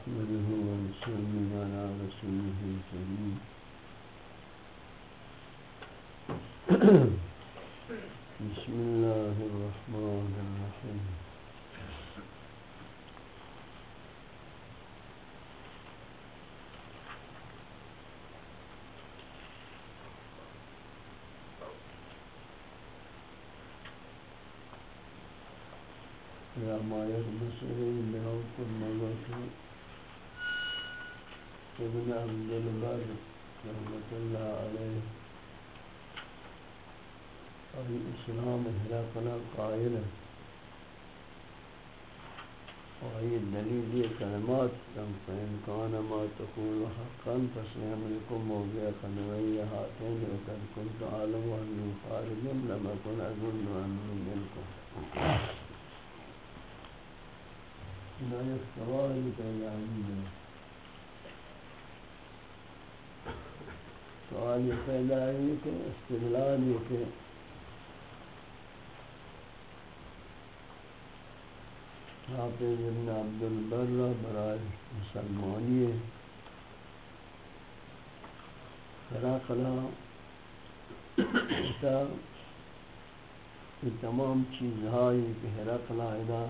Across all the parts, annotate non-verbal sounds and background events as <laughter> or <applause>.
نحمده ونصلي على رسوله الكريم. <clears throat> أي إسلام هرقنا قائلا وهي الدليل دي كلمات فإن كان ما تقول حقا فسيملكم موضع قدمي هاتين، وقد كنت أعلم أنه خارج لم أكن أظن أنه منكم. لا يفتوى لكي يعلمنا سوال یہ پیدا ہے کہ استدلال یہ کہ حافظ ابن عبد البر برائے مسلمانی خلاقلا یہ تمام چیزهایی کہ حرقلا ادا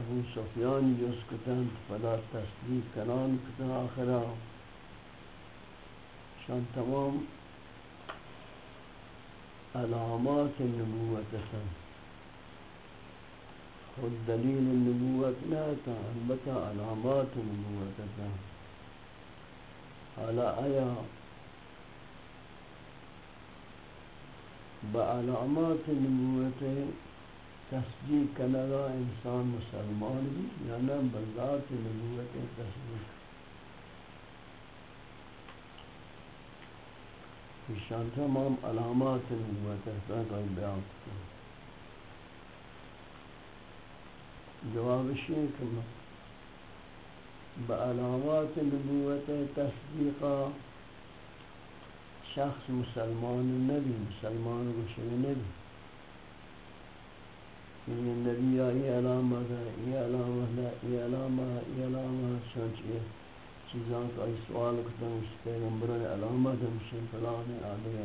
ابو سفیان جس کتن فلا تصدیق کنان کتن آخرہ، شان تمام علامات النبوت سن خود دلیل النبوت نہ تھا البتہ علامات النبوت سن حالا آیا بعلامات النبوت تصدیق کنگا انسان مسلمان بھی یا نہ بذات نبوت تصدیق شان تمام علامات نبوت کا بیان جواب شیخ بعلامات نبوت تصدیقا۔ شخص مسلمان نبی، مسلمان گوشے نبی۔ یہ نبی آئی علامت ہے یہ علامت ہے یہ علامت ہے یہ علامت ہے چیزاں کا سوال کرتا ہوں، اس پیغمبران علامت ہمشن فلان آدھے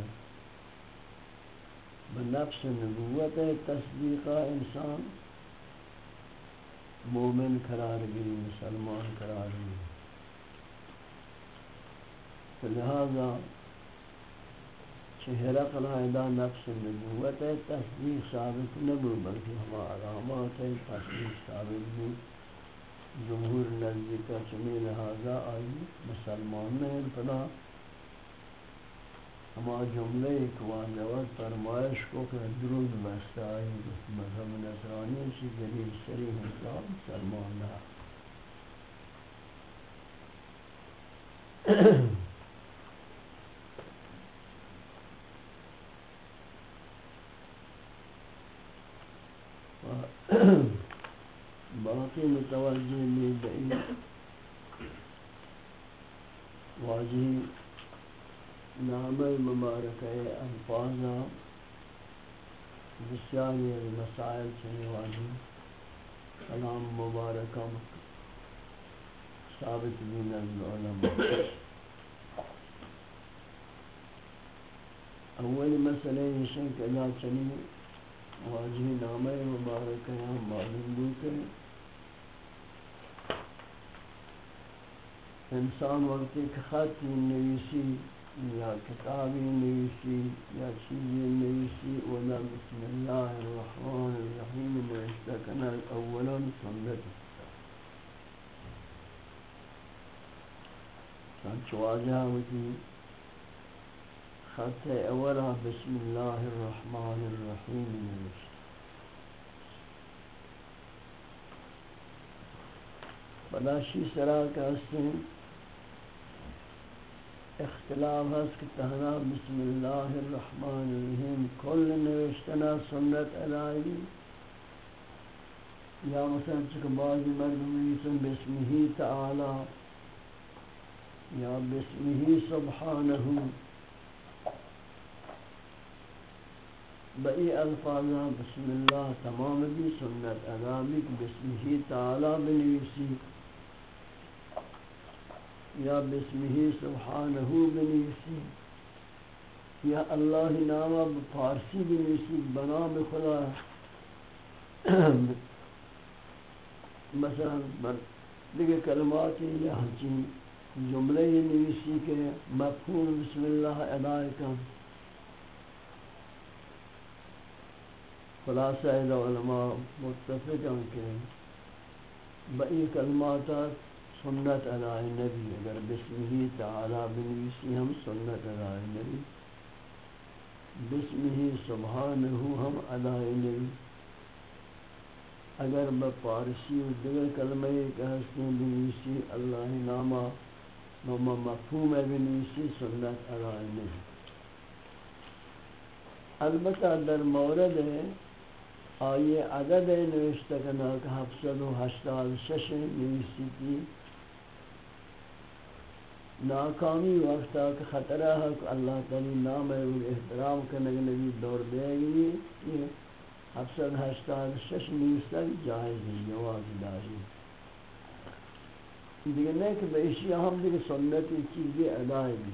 بنفس نبوت تصدیقہ انسان مومن قرار گئی، مسلمان قرار گئی۔ لہذا چہرہ قلائدہ نفس نبوت تصدیق ثابت نبو بلکہ ہما علامات تصدیق ثابت بھی جمہور نزدیک چمی لہذا آئی، مسلمان نے پدا ہما جملے ایک واجوات فرمائش کو کہ درود بستا آئی مذہب نصرانی سی دلیل شریح حساب مسلمان <coughs> باقی متوجہ میں دئی واجی نام مبارک الفاظ بسیاری یعنی مسائل چنی واجی کلام مبارکہ ثابت بین العلماء اول مسئلہ یہ شنک ادا چنی واجی نام مبارک ہے معلوم بھی کہ انسان وقتی کہ خطی نویسی یا کتابی نویسی یا چیزی نویسی ولا بسم اللہ الرحمن الرحیم نوشتکنا اولا سنت سنچ واجہ ہوتی خط اولا بسم اللہ الرحمن الرحیم نوشت بلا شی سرا کا حسن اختلاف ہے کہ تہنا بسم اللہ الرحمن الرحیم. کل نوشتنا سنت علائی یا مثلا چکہ بعضی مردمی سن بسمہی تعالی. یا بسمہی سبحانہو بئی الفاظا بسم اللہ تمام بھی سنت علامی بسمہی تعالی بنویسی یا بسمه سبحانه بنویسی یا اللہ نامہ فارسی بھی نویسی بنام خدا <clears throat> مثلا دیگر کلمات یا ہنچین جملے نویسی کے، مفہوم بسم اللہ ادائے کا خلاصہ علماء متفق ہیں کہ بئی کلماتات سنت علی نبی، اگر بسمہ تعالی بنویسی ہم سنت علی نبی بسمہ سبحانہ ہم علی نبی۔ اگر بپارسی و دیگر کلمہ کہ ہستیں بنویسی اللہ نامہ نامہ مفہوم بنویسی سنت علی نبی۔ البتہ در مورد ہے، آئیے عدد نوشتہ کنا کہ ہفصد و ہشتاد شش نویسی کی۔ ناکامی وقتا کہ خطرہ ہے کہ اللہ تعالی نام ہے وہ احترام کرنے کے نبی دور دے گی۔ یہ ہفصد ہشتاد شش نویسی جائز ہے جواز داری۔ دیکھ نہیں کہ بے اشیاء ہم دیکھ سنتی چیزیں ادائی بھی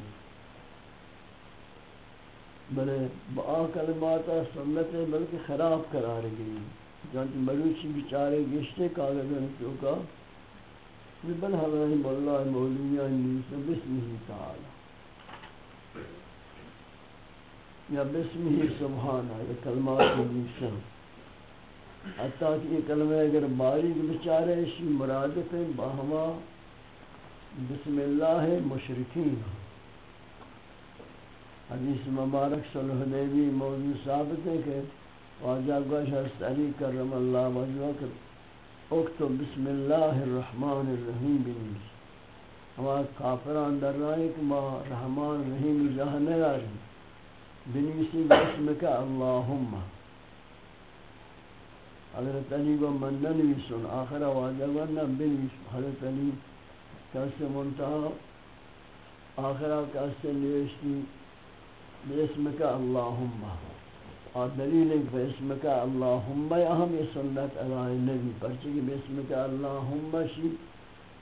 بلے با کلمات سنت بلکہ خراب قرار گئی۔ جانتی مروچی بیچارے گشتے کاغذن چوکا۔ یہ بل حضرت اللہ مولیان نیسا بسمہ تعالی۔ یا بسمہ سبحانہ یہ کلمات نیسا حتیٰ کہ یہ کلمہ اگر باریک بچارے اسی مرادف ہیں باہما بسم اللہ مشرکین۔ حدیث مبارک صلی اللہ علیہ موضوع ثابت ہے کہ واجہ گوش حضرت علی کرم اللہ وجہ کہ اکتب بسم اللہ الرحمن الرحیم بنیس۔ ہمارا کافران در رائے کہ ما رحمان الرحیم جاہ نیاری بنیسی بسم کا اللہم۔ حضرت علی کو من ننویسن، آخر واجہ گوش بنیس۔ حضرت علی کیسے منتہا آخرہ کیسے نویشتی باسمك اللهم اور دلیل ہے باسمك اللهم اہم یہ سنت علی نبی پرچہ کہ باسمك اللهم شی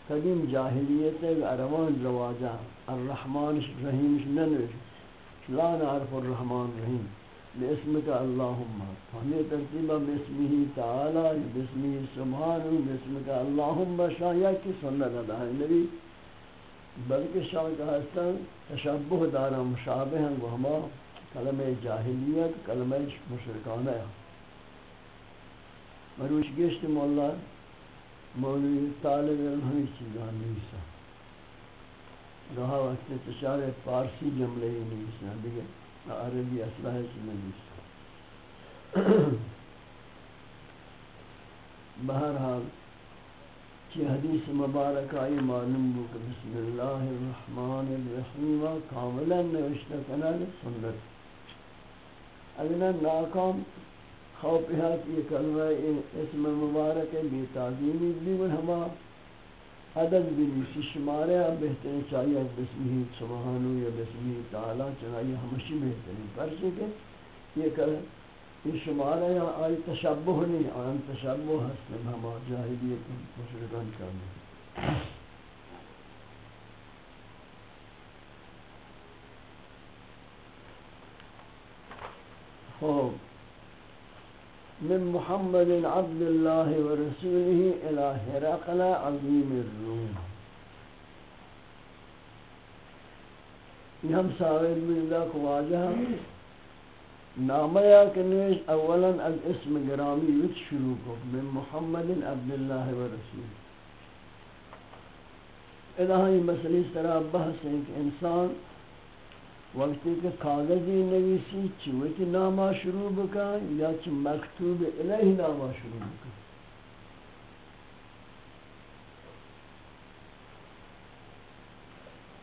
قدیم جاہلیت اروان رواجہ، الرحمن رحیم ننوش لا نعرف الرحمن رحیم باسمك اللهم ہمیں ترتیبہ باسمه تعالی باسمه سبحانه باسمك اللهم شایا کی سنت علی نبی بلکہ شان کا ہستن تشبہ دارا مشابہ ہیں، وہ ہما کلمہ جاہلیت، کلمہ مشرکانہ ہے۔ مروش گشت مولا، مولوی طالب علم ہمیں چیزان نیسا گاہا وقت تشار فارسی جملے ہی نیسا دیکھے عربی اصلاح چیزان نیسا بہرحال، کہ حدیث مبارک آئی معلوم ہو کہ بسم اللہ الرحمن الرحیم، کاملا نوشتہ کنال سنت۔ اگر ناکام خوف ہے یہ کلمہ اسم مبارک ہے، بے تعظیمی بھی ہما۔ عدد بھی نیسی شمارے ہیں بہترین چاہیے بسمی سبحانو یا بسمی تعالی چنائی ہمشی بہترین پرچے کہ یہ کلمہ یہ شمار ہے آئی تشبہ نہیں، آن تشبہ حسن ہما جاہلیت مشرکان کرنے من محمد عبد الله ورسوله الى هرقل عظيم الروم۔ یہ ہم ساوید من کو واجہ نامہ یا کنویش اولا از اسم گرامی وچ شروع کو۔ من محمد عبداللہ و رسول الہی مسئلہ اس طرح بحث ہے کہ انسان وقتی کہ کاغذی نویسی چوتی نامہ شروع بکا یا چی مکتوب الہی نامہ شروع بکا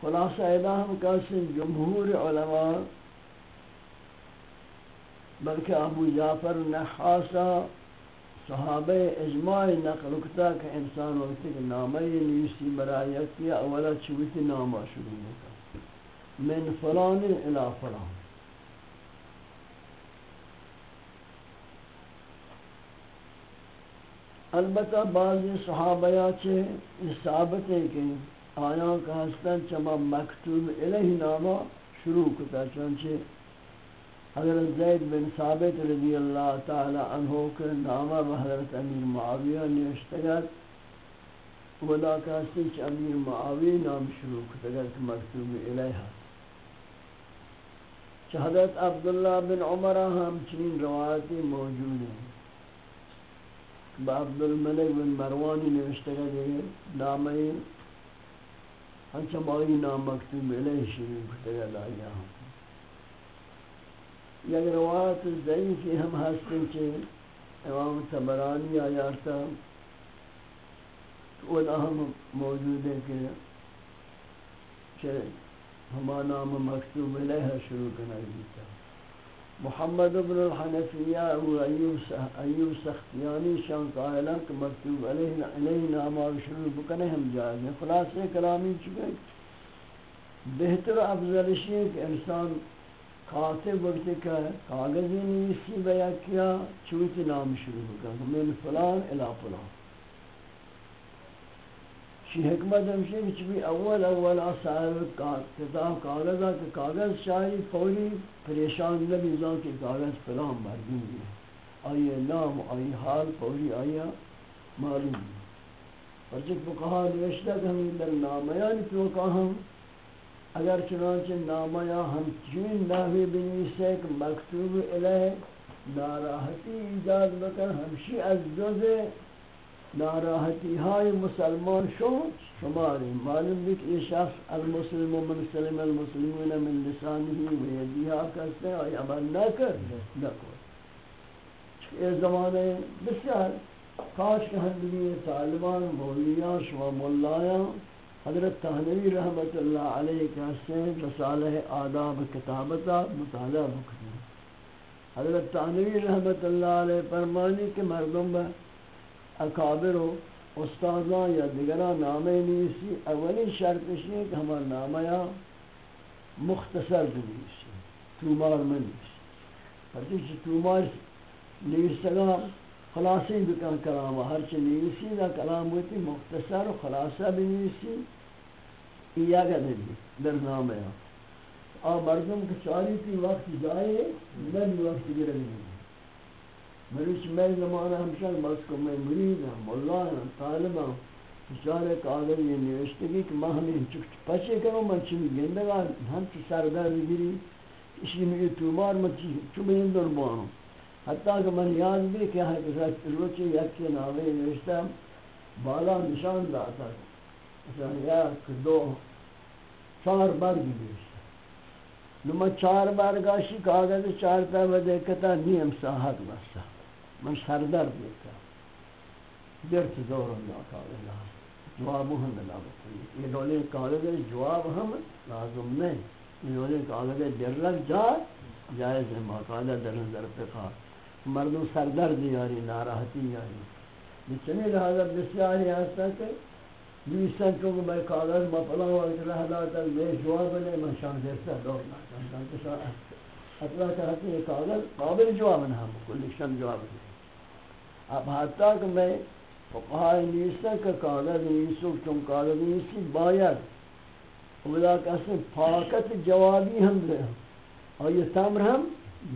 خلاصہ الہم کسی جمہور علماء بلکہ ابو جعفر نحاسا صحابہ اجماع نقل کتا کہ انسان وقت کے نامہ نیسی برایت کیا اولا چویت نامہ شروع ہوتا من فلان الى فلان. البتہ بعض صحابہ چھے ثابت ہے کہ آیاں کا حسن چما مکتوب الہی نامہ شروع کتا چونچہ حضرت زید بن ثابت رضی اللہ تعالی عنہ کے نامہ حضرت امیر معاویہ نوشتگت ودا کہستی چھ امیر معاویہ نام شروع کتا کتگت مکتوب الیہا چھ حضرت عبداللہ بن عمرہ ہم چنین روایتی موجود ہیں۔ با عبد الملک بن مروانی نوشتگت نامی ہنچہ مائی نام مکتوب الیہ شروع کتگت آیا ہوں۔ یک روایت ضعیفی ہم ہستیں چھے امام تبرانی آیارتا وہ ہم موجود ہے کہ ہما نام مکتوب علیہ شروع کرنا دیتا محمد ابن الحنفیہ ابو ایوب سختیانی شان قائلہ کہ مکتوب علیہ علیہ نام شروع بکنے ہم جائز ہیں۔ خلاصے کلامی چکے بہتر افضلشی ہے کہ انسان کاتب وقت کا کاغذی نیسی بیا کیا چوتی نام شروع ہوگا من فلان الى فلان۔ شی حکمت ہمشہ کہ چوی اول اول صاحب کتاب کاغذہ کہ کاغذ شاہی فوری پریشان نبی زان کہ کاغذ فلان مردین ہے۔ آئیے نام، آئی حال، فوری آیا معلوم اور جب کہا نوشتہ کہ ہمیں در نامیان تو کہا اگر چنانچہ نامہ ہم چین نحوی بنویسے کہ مکتوب علیہ ناراحتی ایجاد بکر ہمشی از جز ناراحتی های مسلمان شو شماری معلوم بھی کہ یہ شخص المسلم و من سلم المسلمون من لسانه و یدیها کستے آئی عمل نہ کر نہ کر یہ زمانے بسیار کاش کہ ہندگی طالبان، مولیان، شما ملایان، حضرت تہنوی رحمت اللہ علیہ کا سے رسالہ آداب کتابتا مطالعہ بکتے حضرت تہنوی رحمت اللہ علیہ فرمانی کہ مردم با اکابر و استاذان یا دیگران نامے نیسی اولی شرط ہے کہ ہمارا نامہ یا مختصر بنیسی تومار من نیسی پرچہ تومار نیستگا خلاصی بکن کلام ہر چی نیسی دا کلام ہوتی مختصر و خلاصہ بنیسی یا گدی در نام ہے اور مردم کے چاری تی وقت جائے، نبی وقت گرے مریچ میں زمانہ ہمشہ مسکو میں مرید ہوں مولا ہوں طالب ہوں چارے کاغذ یہ نوشتگی کہ میں ہمیں چک پچے کروں میں چمی گندگا ہم چی سردار گری اسی میں یہ تومار میں چمی اندر بانوں حتیٰ کہ من یاد بھی کہ ہے کہ روچے یک کے نامے نوشتا بالا نشان داتا مثلا یک، دو، چار برگ بیشتا نما چار برگاشی کاغذ چار تا بده کتا نیم ساحت بستا۔ من سردر دیتا درت دور اللہ کاغذ جواب ہم بلا بکنی یہ دولے کاغذ جواب ہم لازم نہیں یہ دولے کاغذ در لگ جا جائز ہے مقادہ در نظر پہ خواہ مردوں سردر دیاری ناراحتی یاری جتنی لہذا بسیاری ہستا کہ نیستن چون میں کاغذ ما فلان وقت رہ داتا یہ جواب نہیں میں شان دیتا دور نہ اطلاع کہتے ہیں کاغذ قابل جواب نہ ہم، کل شان جواب دے۔ اب حتی کہ میں فقہائی نیستن کہ کاغذ نیسو چون کاغذ نیسی باید۔ اولا کسی پاکت جوابی ہم دے اور یہ تمر ہم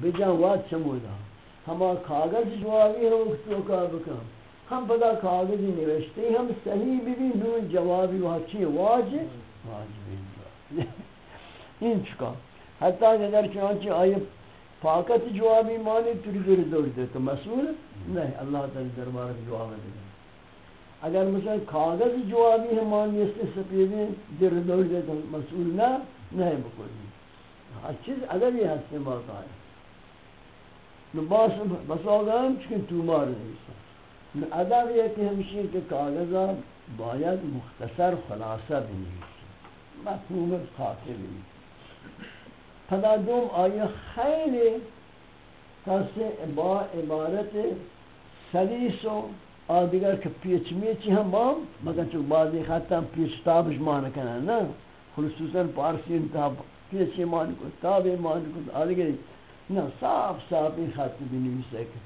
بجان واد چمودا ہما کاغذ جوابی ہم تو کا بکم ہم بدا کاغذی نوشتے ہم، صحیح بھی بھی نون جوابی وہاں چیئے واجب؟ واجب این <laughs> چکا۔ حتی اگر چنانچہ آئے پاکت جوابی مانی توری دور دور دے تو مسئول نہیں اللہ تعالی دربار جواب دے اگر مثلا کاغذ جوابی ہے مانی اس سے سپیدیں در دور دے تو مسئول نہ نہیں بکلی ہر چیز اگر یہ ہستے موقع ہے نو بس آگا ہم چکن تو مار نہیں سا ادب یہ کہ ہمشی کے کاغذہ باید مختصر خلاصہ بنویسی مفہوم خاطر بنویسی پدا دوم آیا خیلی کسی با عبارت سلیس و آدگر که پیچ میچی هم بام، مگر چون بعضی خطا هم پیچ تابش مانا کنن، نه؟ خصوصا پارسی انتاب پیچی مانا کن تابی مانا کن، آدگر نه، صاف صاف این خط بنویسه که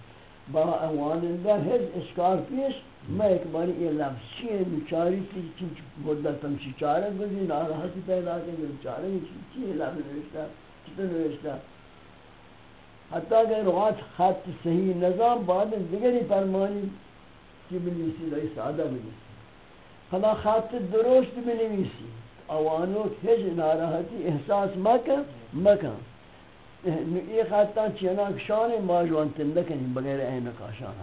با اواننده هیچ اشکار پیش میں ایک باری یہ لفظ چیئے نچاری کی چیچ مدتم چی چارے گزی ناراحتی پیدا کے نچارے چیئے لفظ نوشتا چیتا نوشتا حتی اگر روات خط صحیح نظام بعد دیگری فرمانی کی بنویسی دای ساده بنویسی۔ خدا خط درست بنویسی۔ اوانو هیچ ناراحتی احساس مکن مکن۔ یہ خطان چنانک شان ماجوان تندکنی بغیر این نقاشان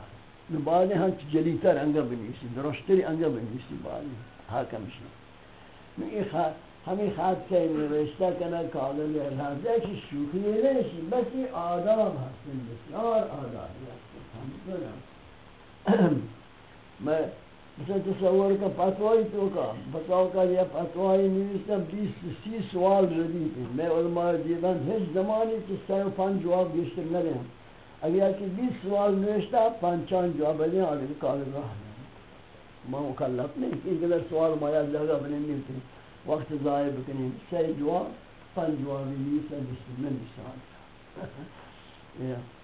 نو بعد ہم جلیتر انگا بنویسی درشتری انگا بنویسی بعد حاکم شنا یہ خط ہمیں خط سے نوشتہ کنا کاغذ لحاظہ کی شوخی نہیں بس یہ آداب حسن بسیار آداب حسن میں مثلا تصور کا پتوائی تو کا بتاؤ کا یہ پتوائی نویستا بیس سی سوال ردی پہ میں علماء دیدن ہیچ زمانی تو سر پانچ جواب بیشتر نہ دیں اگر کہ بیس سوال نوشتا پانچان جواب دیں آگے کاغذ راہ میں مکلف نہیں کہ اگر سوال مایا جگہ بنے نہیں تھی وقت ضائع بکنیم. سی جواب پنج جوابی نیست بسم من بسان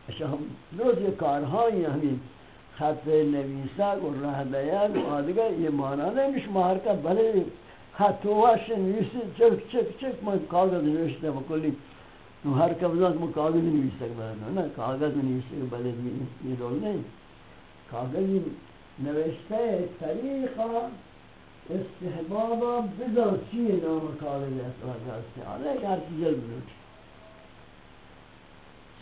اشا ہم روز یہ کارهایی همین خط نویسا و راه بیان و آدگاه یہ معنی مانا نمیش مهارکا بله خط واش نویسی چک چک چک من کاغذ نوشته و کلی تو هر کبزات من کاغذ نویسته بله، نه کاغذ نویسته بله یہ رول نہیں کاغذ نوشته طریقه استحبابا، بذار چیه نام کاری کاغذ اسرار استعاده ایک هر چیز بلوچ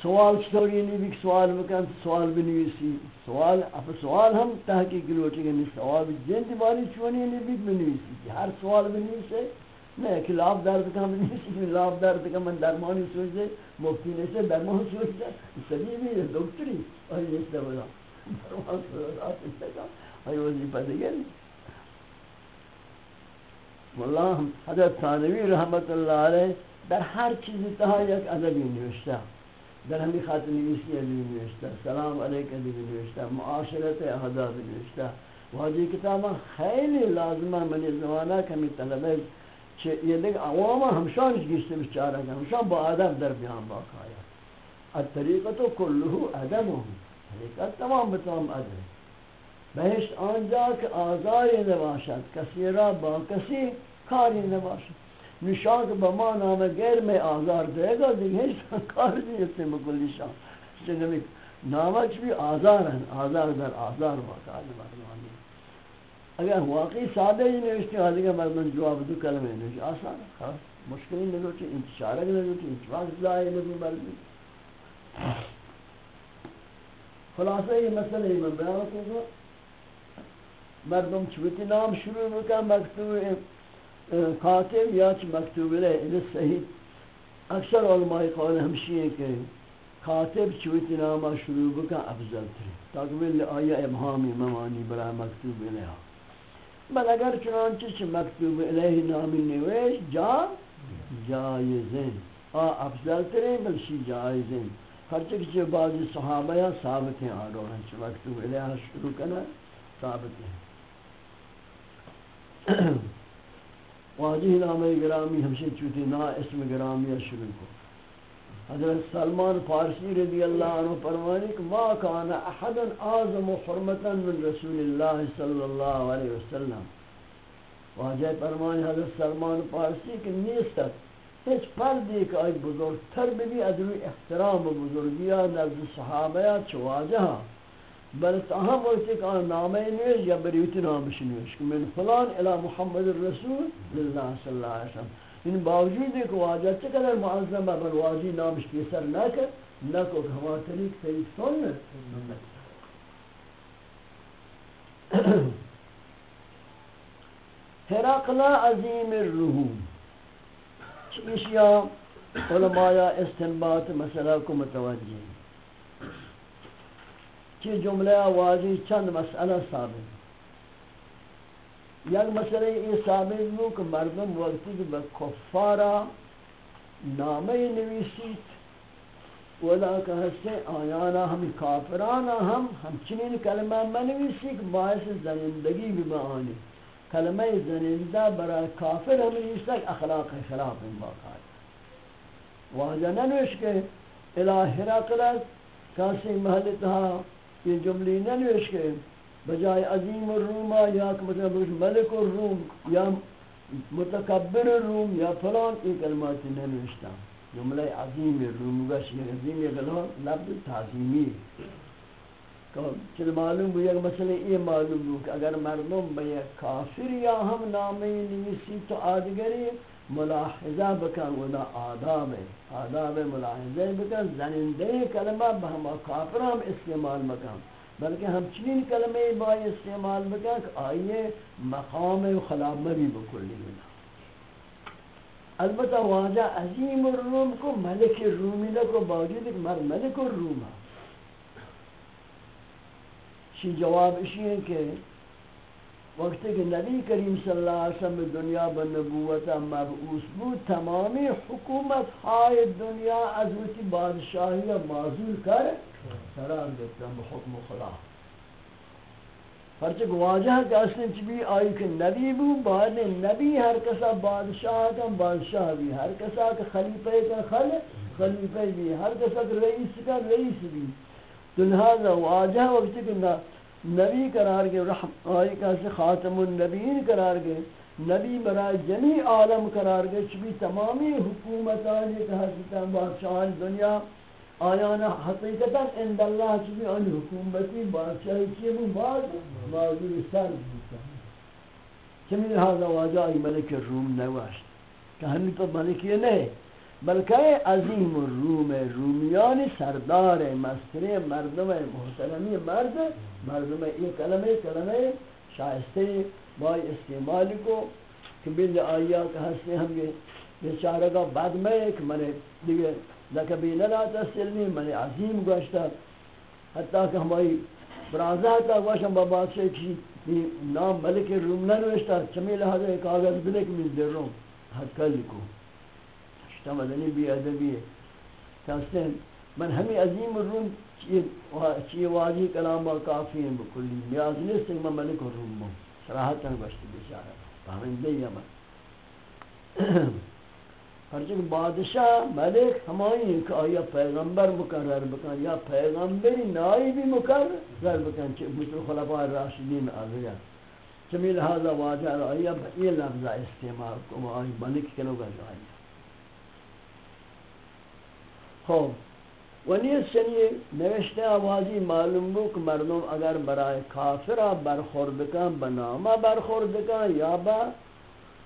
سوال چطوری نہیں بھی سوال بکن، سوال بنویسی. سوال اپ سوال ہم تحقیق لوٹی گے سوال جنتی والی چونی نہیں بھی بنویسی. ہر سوال بنویسے نہیں کہ لاب درد کا <laughs> بنویسی کہ لاب درد کا من درمانی سوچ دے مفتی نے سے درمان سوچ دے سبھی بھی دکتری. اور یہ سے بولا درمان سوچ دے اور وظیفہ دیگر نہیں والله حضرت ثانوی رحمت الله علیہ در هر چیزی تہا یک ادبی نوشته در ہمی خط نویسی ادبی نوشته سلام علیکہ ادبی نوشته معاشرت آداب نوشته و هذه کتاب خیلی لازمه من زمانه کمی طلبید که یه دیگه عوام همشانش گشته بیچاره ہمشان با ادب در بیان با آیا الطریقه كله ادب طریقت تمام به تمام ادب بہشت آنجا که آزاری نباشد کسی را با کسی کاری نباشد نشان که به ما نام غیر میں آزار دے گا دیگه هیچ کار نیستی مکلی شان چنگمی نامش بھی آزار ہیں آزار در آزار واقع مردمانی اگر واقعی سادہ ہی نوشتی حالی کہ مردم جواب دو کلمہ نوشتی آسان ہے خلاص مشکلی نلوٹی انتشارک نلوٹی انتشارک ظاہر نبی مردم خلاصہ یہ مسئلہ ہی میں بیان کروں مردم چوتی نام شروع بکن مکتوب کاتب یا چ مکتوب لے یہ صحیح اکثر علماء قول ہمشی ہیں کہ کاتب چوتی نام شروع بکن افضل تر تاکہ وہ آیا ابہامی ممانی برای مکتوب لے بل اگر چنانچہ چ مکتوب الیہ نامی نویش جا جائزیں آ افضل ترین بلشی جائزیں ہر چکہ بعضی صحابہ یا ثابت ہیں آرہو ہیں چھ مکتوب الیہ شروع کرنا ثابت ہیں واجی نام گرامی ہمشہ چوتی نا اسم گرامی شروع کو۔ حضرت سلمان فارسی رضی اللہ عنہ فرمانی کہ ما کان احد اعظم حرمتا من رسول اللہ صلی اللہ علیہ وسلم۔ واجہ فرمانی حضرت سلمان فارسی کہ نیستت ہیچ فردی کہ آئی بزرگتر بھی ادوی احترام و بزرگیہ نزد صحابہ چواجہ بل تاہم وقتی کہ نامے نویش یا بریوتی نامش نویش کہ من فلان الى محمد الرسول اللہ صلی اللہ علیہ وسلم ان باوجود ایک واجہ چقدر معظم ہے بل واجی نامش پیسر نہ کر نہ کو ہوا طریق طریق سن ہرقلا عظیم الرحوم چیشیا علماء استنباط مسئلہ کو متوجہ ہیں چی جملہ واضح چند مسئلہ ثابت یک مسئلہ یہ ثابت ہو کہ مردم وقتی کہ بکفارا نامے نویسیت ولا کہ ہستے آیانا ہم کافرانا ہم ہم چنین کلمہ منویسی کہ باعث زنندگی بھی معانی کلمہ زنندہ برای کافر ہم نویستا اخلاق خلاف باقاعد واجہ ننوش کے الہ رقلت کاسی محلتها یہ جملی ننوش کے بجائے عظیم الروم یا مطلب ملک الروم یا متکبر الروم یا فلان، یہ کلمات نہ ننوشتا جملہ عظیم روم گش یہ عظیم یہ گلو لفظ تعظیمی۔ چل معلوم بھی اگر مثلا یہ معلوم ہو کہ اگر مردم بے کافر یا ہم نامی نویسی تو آدگری ملاحظہ بکن ودا آداب آداب ملاحظہ بکن زنندے کلمہ بہما کافر ہم استعمال بکن بلکہ ہم چنین کلمہ با استعمال بکن کہ آئیے مقام و خلاب بھی بکلی بنا. البتہ واجہ عظیم الروم کو ملک الرومی لکو باوجود ایک مر ملک الروم ہے شی جواب اسی ہے کہ وقت کہ نبی کریم صلی اللہ علیہ وسلم دنیا بنبوت مبعوث بود تمامی حکومت ہائے دنیا از وتی بادشاہی معذول کر قرار دیتا بحکم خدا. پرچہ واجہ کہ اصل چبی آئی کہ نبی بو بعد نبی ہر کسا بادشاہ کا بادشاہ بھی ہر کسا کہ خلیفہ کا خل خلیفہ بھی ہر کسا کہ رئیس کا رئیس بھی تو لہذا واجہ وقت کہ نبی قرار کے رحم آئی کہ خاتم النبیین قرار کے نبی برای جمی عالم قرار کے چبی تمامی حکومتان، یہ کہ حضرت بادشاہ دنیا آیانا حقیقتا اند اللہ چیزی ان حکومتی بادشاہی چیئے بھی بعد معذور سر بودتا چمی لہذا واجائی ملک روم نواشت کہ ہمیں تو ملک یہ نہیں بلکہ عظیم الروم رومیان سردار مستری مردم محترمی مرد، مردم یہ کلمہ کلمہ شائستے بائی استعمال کو کہ بل آیا کہ ہستے ہم یہ بیچارہ کا بعد میں ایک منے دیگے لکبی للا تسلمی من عظیم گوشتا. حتی کہ ہماری برازہ تا گوشتا بابا سے کی نام ملک روم ننوشتا، چمی لحظہ ایک آغاز بلک من در روم حد کر لکو شتا مدنی بی ادبی ہے۔ کہتے من ہمی عظیم روم چی واجی کلام و کافی ہیں بکلی۔ نیاز نہیں سے میں ملک روم ہوں۔ صراحتا گوشتا بیچارہ پاہمندے یمن ہرچک بادشاہ، ملک ہمائی ہیں کہ آیا پیغمبر مقرر بکن، یا پیغمبری نائی بھی مقرر بکن مثل خلفاء راشدین آگیا چمی لہذا واجہ آیا یہ لفظہ استعمال کو، آئی ملک کنو گا جائی خوب ونیت چنی نوشتے آوازی معلوم بو کہ مردم اگر برای کافرہ برخورد کن بنامہ برخورد کن یا با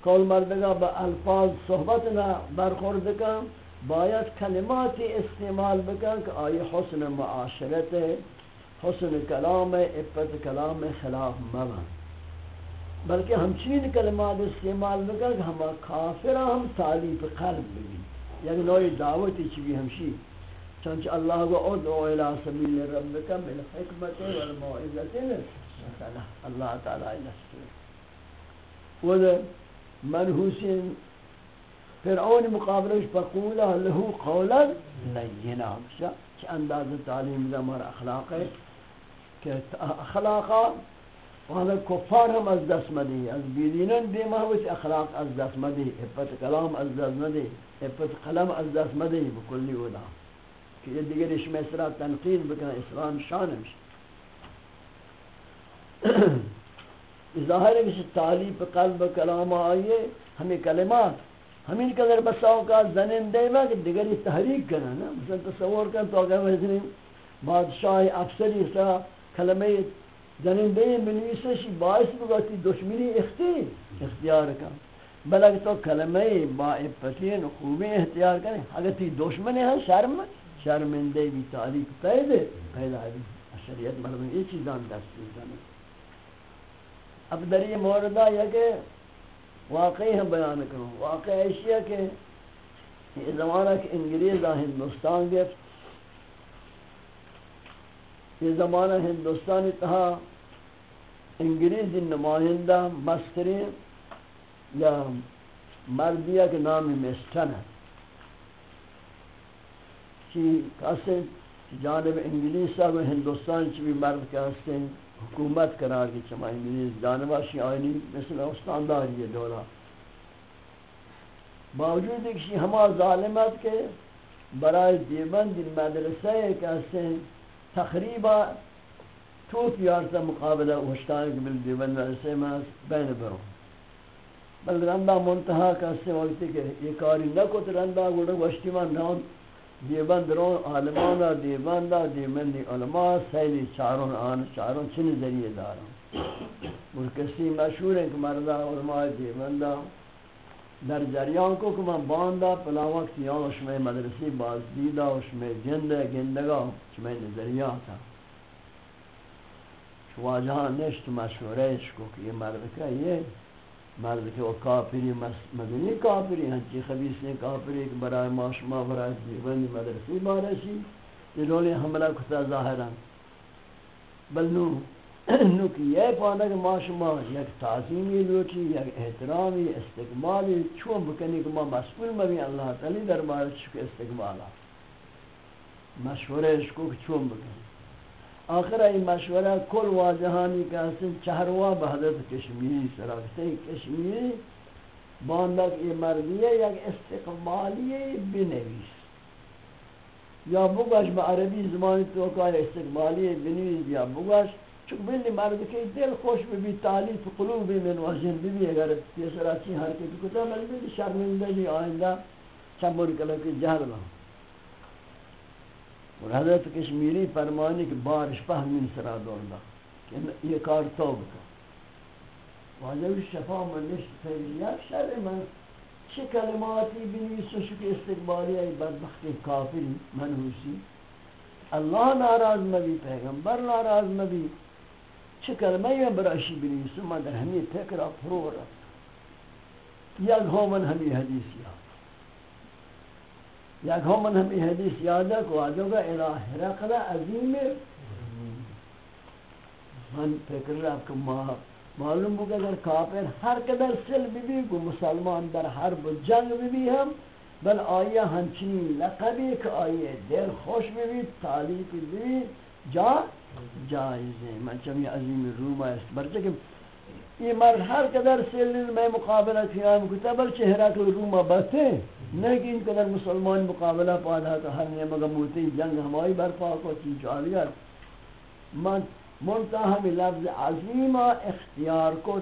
کول مردگا با الفاظ صحبت نہ برخورد کن باید کلماتی استعمال بکن کہ آئی حسن معاشرت، حسن کلام افت کلام خلاف مبن. بلکہ ہم چین کلمات استعمال بکن کہ ہم کافرہ ہم تعلیف قلب بھی یک نوعی دعوتی چی ہمشی. چنچ اللہ کو ادعو الى سبیل ربکا بالحکمت والموعظت مثلا اللہ تعالی الى سبیل وذا منحوسین فرعون مقابلش فقولا له قولا لینا چه انداز تعلیم زمان اخلاق ہے کہ اخلاقا وانا کفار هم از دست مدی. از بیدینن دیما ہوش اخلاق از دست مدی. افت کلام از دست مدی. افت قلم از دست مدی بکلی اولا کہ یہ دیگر اس میں اسرا تنقید بکن اسلام شان ہمشہ ظاہر ہے کہ تعلیب قلب کلام آئیے ہمیں کلمات. ہمیں قدر بساؤ کا زنین دے گا کہ دیگری تحریک کرنا نا مثلا تصور کر تو اگر بادشاہ افسری سا کلمہ زنین دے منویسے شی باعث بگاتی دشمنی اختیار اختیار کر بلکہ تو کلمہ با اپتین خوبی اختیار کریں اگر تی دشمنی ہے شرم شرمندے بھی تعلیق پیدے پیدا ہے شریعت مردم یہ چیزان دستی کرنے اب در یہ موردہ یہ کہ واقعی ہم بیان کروں واقع ایشی ہے کہ یہ زمانہ کہ انگریزہ ہندوستان گفت یہ زمانہ ہندوستان اتہا انگریزی نمائندہ، مسترین یا مردیہ کے نام مستن ہے کہ کاسے جانب انگلیسہ و ہندوستان چی مرد کے ہستے حکومت قرار کی چما انگلیس جانباشی آئینی، مثل استانداری دورہ۔ باوجود ایک شی ہما ظالمت کے برای دیبند مدرسہ ایک ایسے تقریباً توپ یارتا مقابلہ وشتان کے بل دیبند مدرسہ میں بین برو. بل رندہ منتہا کسی وقتی کہ یہ کاری نکو رندہ گوڑا گوشتی من نام دیبند رون عالمانا دیبندہ دیبندی علماء سیلی چارون آن، چارون چنی ذریعے دارا اور کسی مشہور ہے کہ مردہ علماء دیبندہ در جریان کو کہ من باندہ پلا وقت یا اس میں مدرسی باز دیدہ اس میں جند گندگا اس میں نظریہ تھا۔ واجہاں نشت مشورش کو کہ یہ مرد کا یہ مرد کہ وہ کافری مدنی کافری ہنچی خبیص نے کافری کہ برای معاشمہ برای دیوانی مدرسی بارشی یہ رولی حملہ کتا ظاہران بل نو <clears throat> نو کہ یہ پانا کہ معاشمہ یک تعظیمی لوٹی، یک احترامی، استقبالی، چون بکنی کہ ما مسئول مبی اللہ تعالی در بارش کے استقبالا. مشورہ اس کو چون بکنی. آخر ای مشورہ کل واجہانی کا حسن چہروا بحضرت کشمیری سراکتے کشمیری باندک ای مردیه یک استقبالیه بنویس. یا بگوش با عربی زمانی تو که استقبالیه بنویس یا بگوش چون بلی مرد که دل خوش ببی تعلیف قلوب من وجن ببی اگر تیسرا چی حرکت کتا بلی بلی شرمنده بی آئندہ چمور کلو که جهر لهم اور حضرت کشمیری فرمانی کہ بارش پہمین سرا دولنا کہ یہ کار تو بکا واجب شفا من نشت یا شر من چه کلماتی بنویسو شکر استقبالی ای بدبخت کافری منحوسی اللہ ناراض مبی، پیغمبر ناراض مبی. چه کلمه ای براشی بنویسو من در ہمی فکر افرو رفت یک ہومن ہمی حدیثی آتا یک ہم من ہمیں حدیث یاد ہے کہ آجو گا الہ رقل عظیم. من فکر رہا کہ معلوم ہوگا اگر کافر ہر قدر سل بھی بھی کو مسلمان در حرب و جنگ بھی بھی ہم بل آیا ہنچنی لقبی کہ آئیے دل خوش بھی بھی تعلیق بھی جا جائز ہے من چمی عظیم روم ہے برچہ کہ یہ مرد ہر قدر سل میں مقابلہ قیام کتا بل چہرہ کہ روم بتے نہیں کہ ان قدر مسلمان مقابلہ پادا تو ہر نے مغموتی جنگ ہمائی برپا کو چی چالیت من منتا ہمیں لفظ عظیم اختیار کو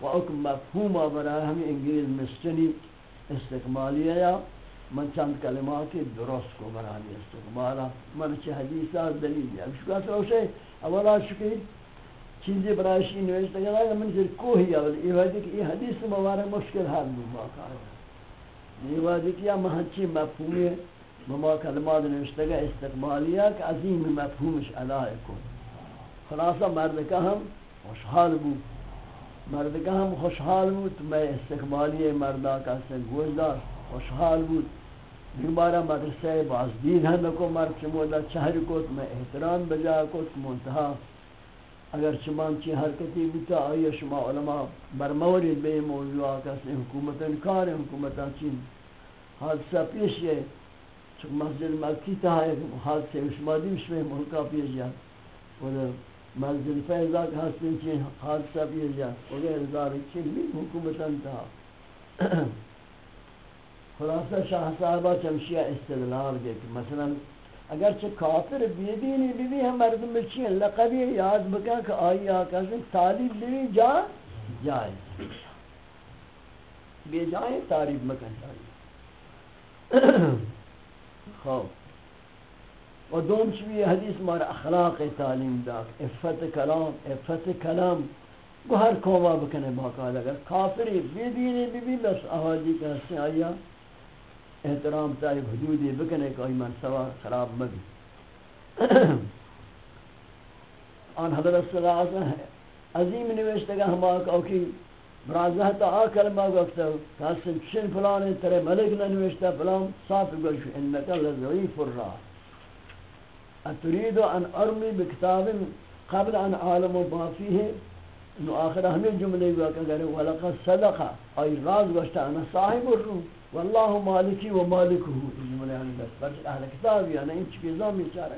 و اکم مفہوم برای ہمیں انگریز مسٹنی استقبالی ہے من چند کلمات درست کو برای استقبالا من چه حدیثہ دلیل ہے شکا تو اسے اولا شکر چیزی برایش برایشی نوشتا گیا من سے کوہی اول یہ وجہ کہ یہ حدیث مبارک مشکل حال بھی واقع ہے نیوازی کیا مہنچی مفہومی بما کلمات نوشتگا استقبالیا کہ عظیم مفہومش علائے کو خلاصہ مرد کا ہم خوشحال بو مرد کا ہم خوشحال بو تو میں استقبالی مردہ کا سے گوشدار خوشحال بو دوبارہ مدرسہ بازدید ہے کو مرد چمودہ چہر کو میں احترام بجا کو تو منتہا۔ اگر چمان چی حرکتی بیتا آئی شما علماء برمورید بے موضوع کسی حکومت انکار حکومتا چین حادثہ پیش ہے چون مسجد مکی تا ہے، حادثہ شما دیم شما ملکا پیش جا۔ اور مسجد فیضا کہ حادثہ چین حادثہ پیش جا۔ اور ازار چین بھی حکومتا انتا خلاصہ شاہ صاحبہ چمشیہ استدلال گئے کہ مثلا اگرچہ کافر بیدینی بھی ہم مردم بچی ہیں، لقبی یاد بکا کہ آئی آقا سے تعریف بھی جا جائے بے جائیں تعریف مکن۔ چاہیے خوب۔ و دوم چوی حدیث مارا اخلاق تعلیم دا افت کلام افت کلام۔ کو ہر قومہ بکنے باقاعدہ۔ اگر کافری بیدینی بھی بس آوازی کا حسن آیا۔ احترام تا حدودی بکنے کوئی منصبہ خراب مبی آن حضرت صلی اللہ علیہ وسلم عظیم نوشتے گا ہم آکا اوکی برازہ تا آکل ما گفتا کاسن چن فلان ترے ملک نہ نوشتا، فلان صاف گوشو، انکا لضعیف الراہ اتريد ان ارمی بکتاب قبل ان عالم ما فيه انه آخر ہمیں جملے گوا کہ اگر ولقد صدق۔ ای راز گوشتا، انا صاحب الروح والله مالکی و مالکه جمله یعنی بس برش اهل کتاب یعنی این چیزا میچاره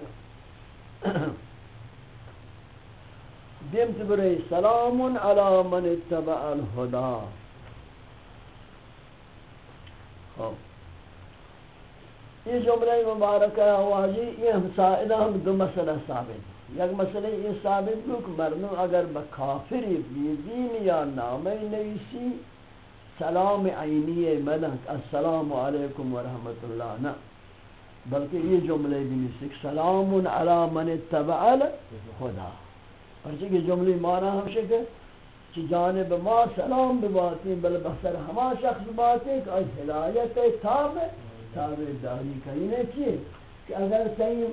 دیمت بره سلام علی من اتبع الهدا خب یہ جملہ مبارکہ واجی یہ ہم سائدہ، ہم دو مسئلہ ثابت یک مسئلہ یہ ثابت لو کہ مردم اگر بکافری بیدین یا نامی نویسی سلام عینی مدن السلام علیکم ورحمت اللہ. نہ، بلکہ یہ جملے بھی نہیں سلام علی من اتبع خدا پرچہ کہ جملے معنی ہمشہ کہ چی جانب ما سلام بباتیں بل بسر ہما شخص باتیں کہ آج ہدایت تابع تابع داری. کہیں چیئے کہ اگر کہیں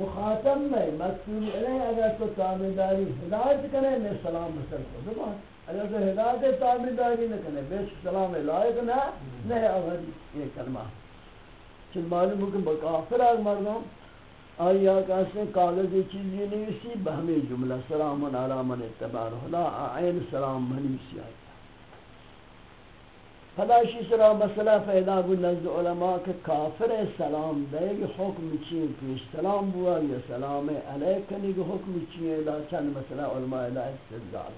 مخاطب میں مکتوب علیہ اگر تو تابداری ہدایت کرے، میں سلام بسر کو زبان اگر تو ہدایت تابداری نہ کرے بے سلام لائق نہ نہیں اگر یہ کلمہ۔ چل معلوم ہو کہ بکافر آگ مردم۔ آیا کہتے ہیں کاغذ چیزی نویسی بہمی جملہ سلام علی من اتبار خدا عین سلام منی منیسی آئی۔ فداشی سرا مسئلہ پیدا گو نزد علماء کہ کافر سلام دے گی، حکم چین پیش سلام بوا یا سلام علیکنی گی حکم چین دا چند مسئلہ علماء دا استدلال۔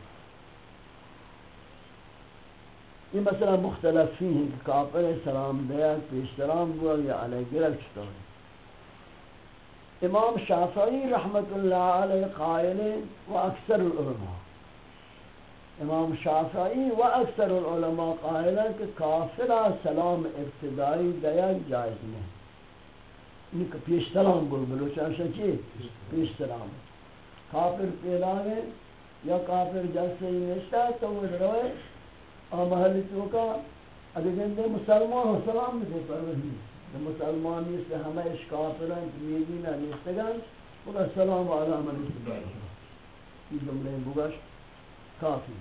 یہ مسئلہ مختلف فی ہیں کہ کافر سلام دے پیش سلام بوا یا علیکنی چطور؟ امام شافعی رحمت اللہ علیہ قائل و اکثر العلماء. امام شافعی و اکثر العلماء قائلہ کہ کافرہ سلام ابتدائی دیا جائز نہیں یعنی کہ پیش سلام بول بلو چاہشا چی؟ پیش سلام. کافر پیدا یا کافر جیسے ہی نشتا تو وہ روئے آمحلی تو کا اگر گندے مسلمان ہو سلام دے پر وہی مسلمان سے ہمیں اس کافران میدینہ نشتگان بگا سلام علیہ من اس یہ جملے بگشت کافی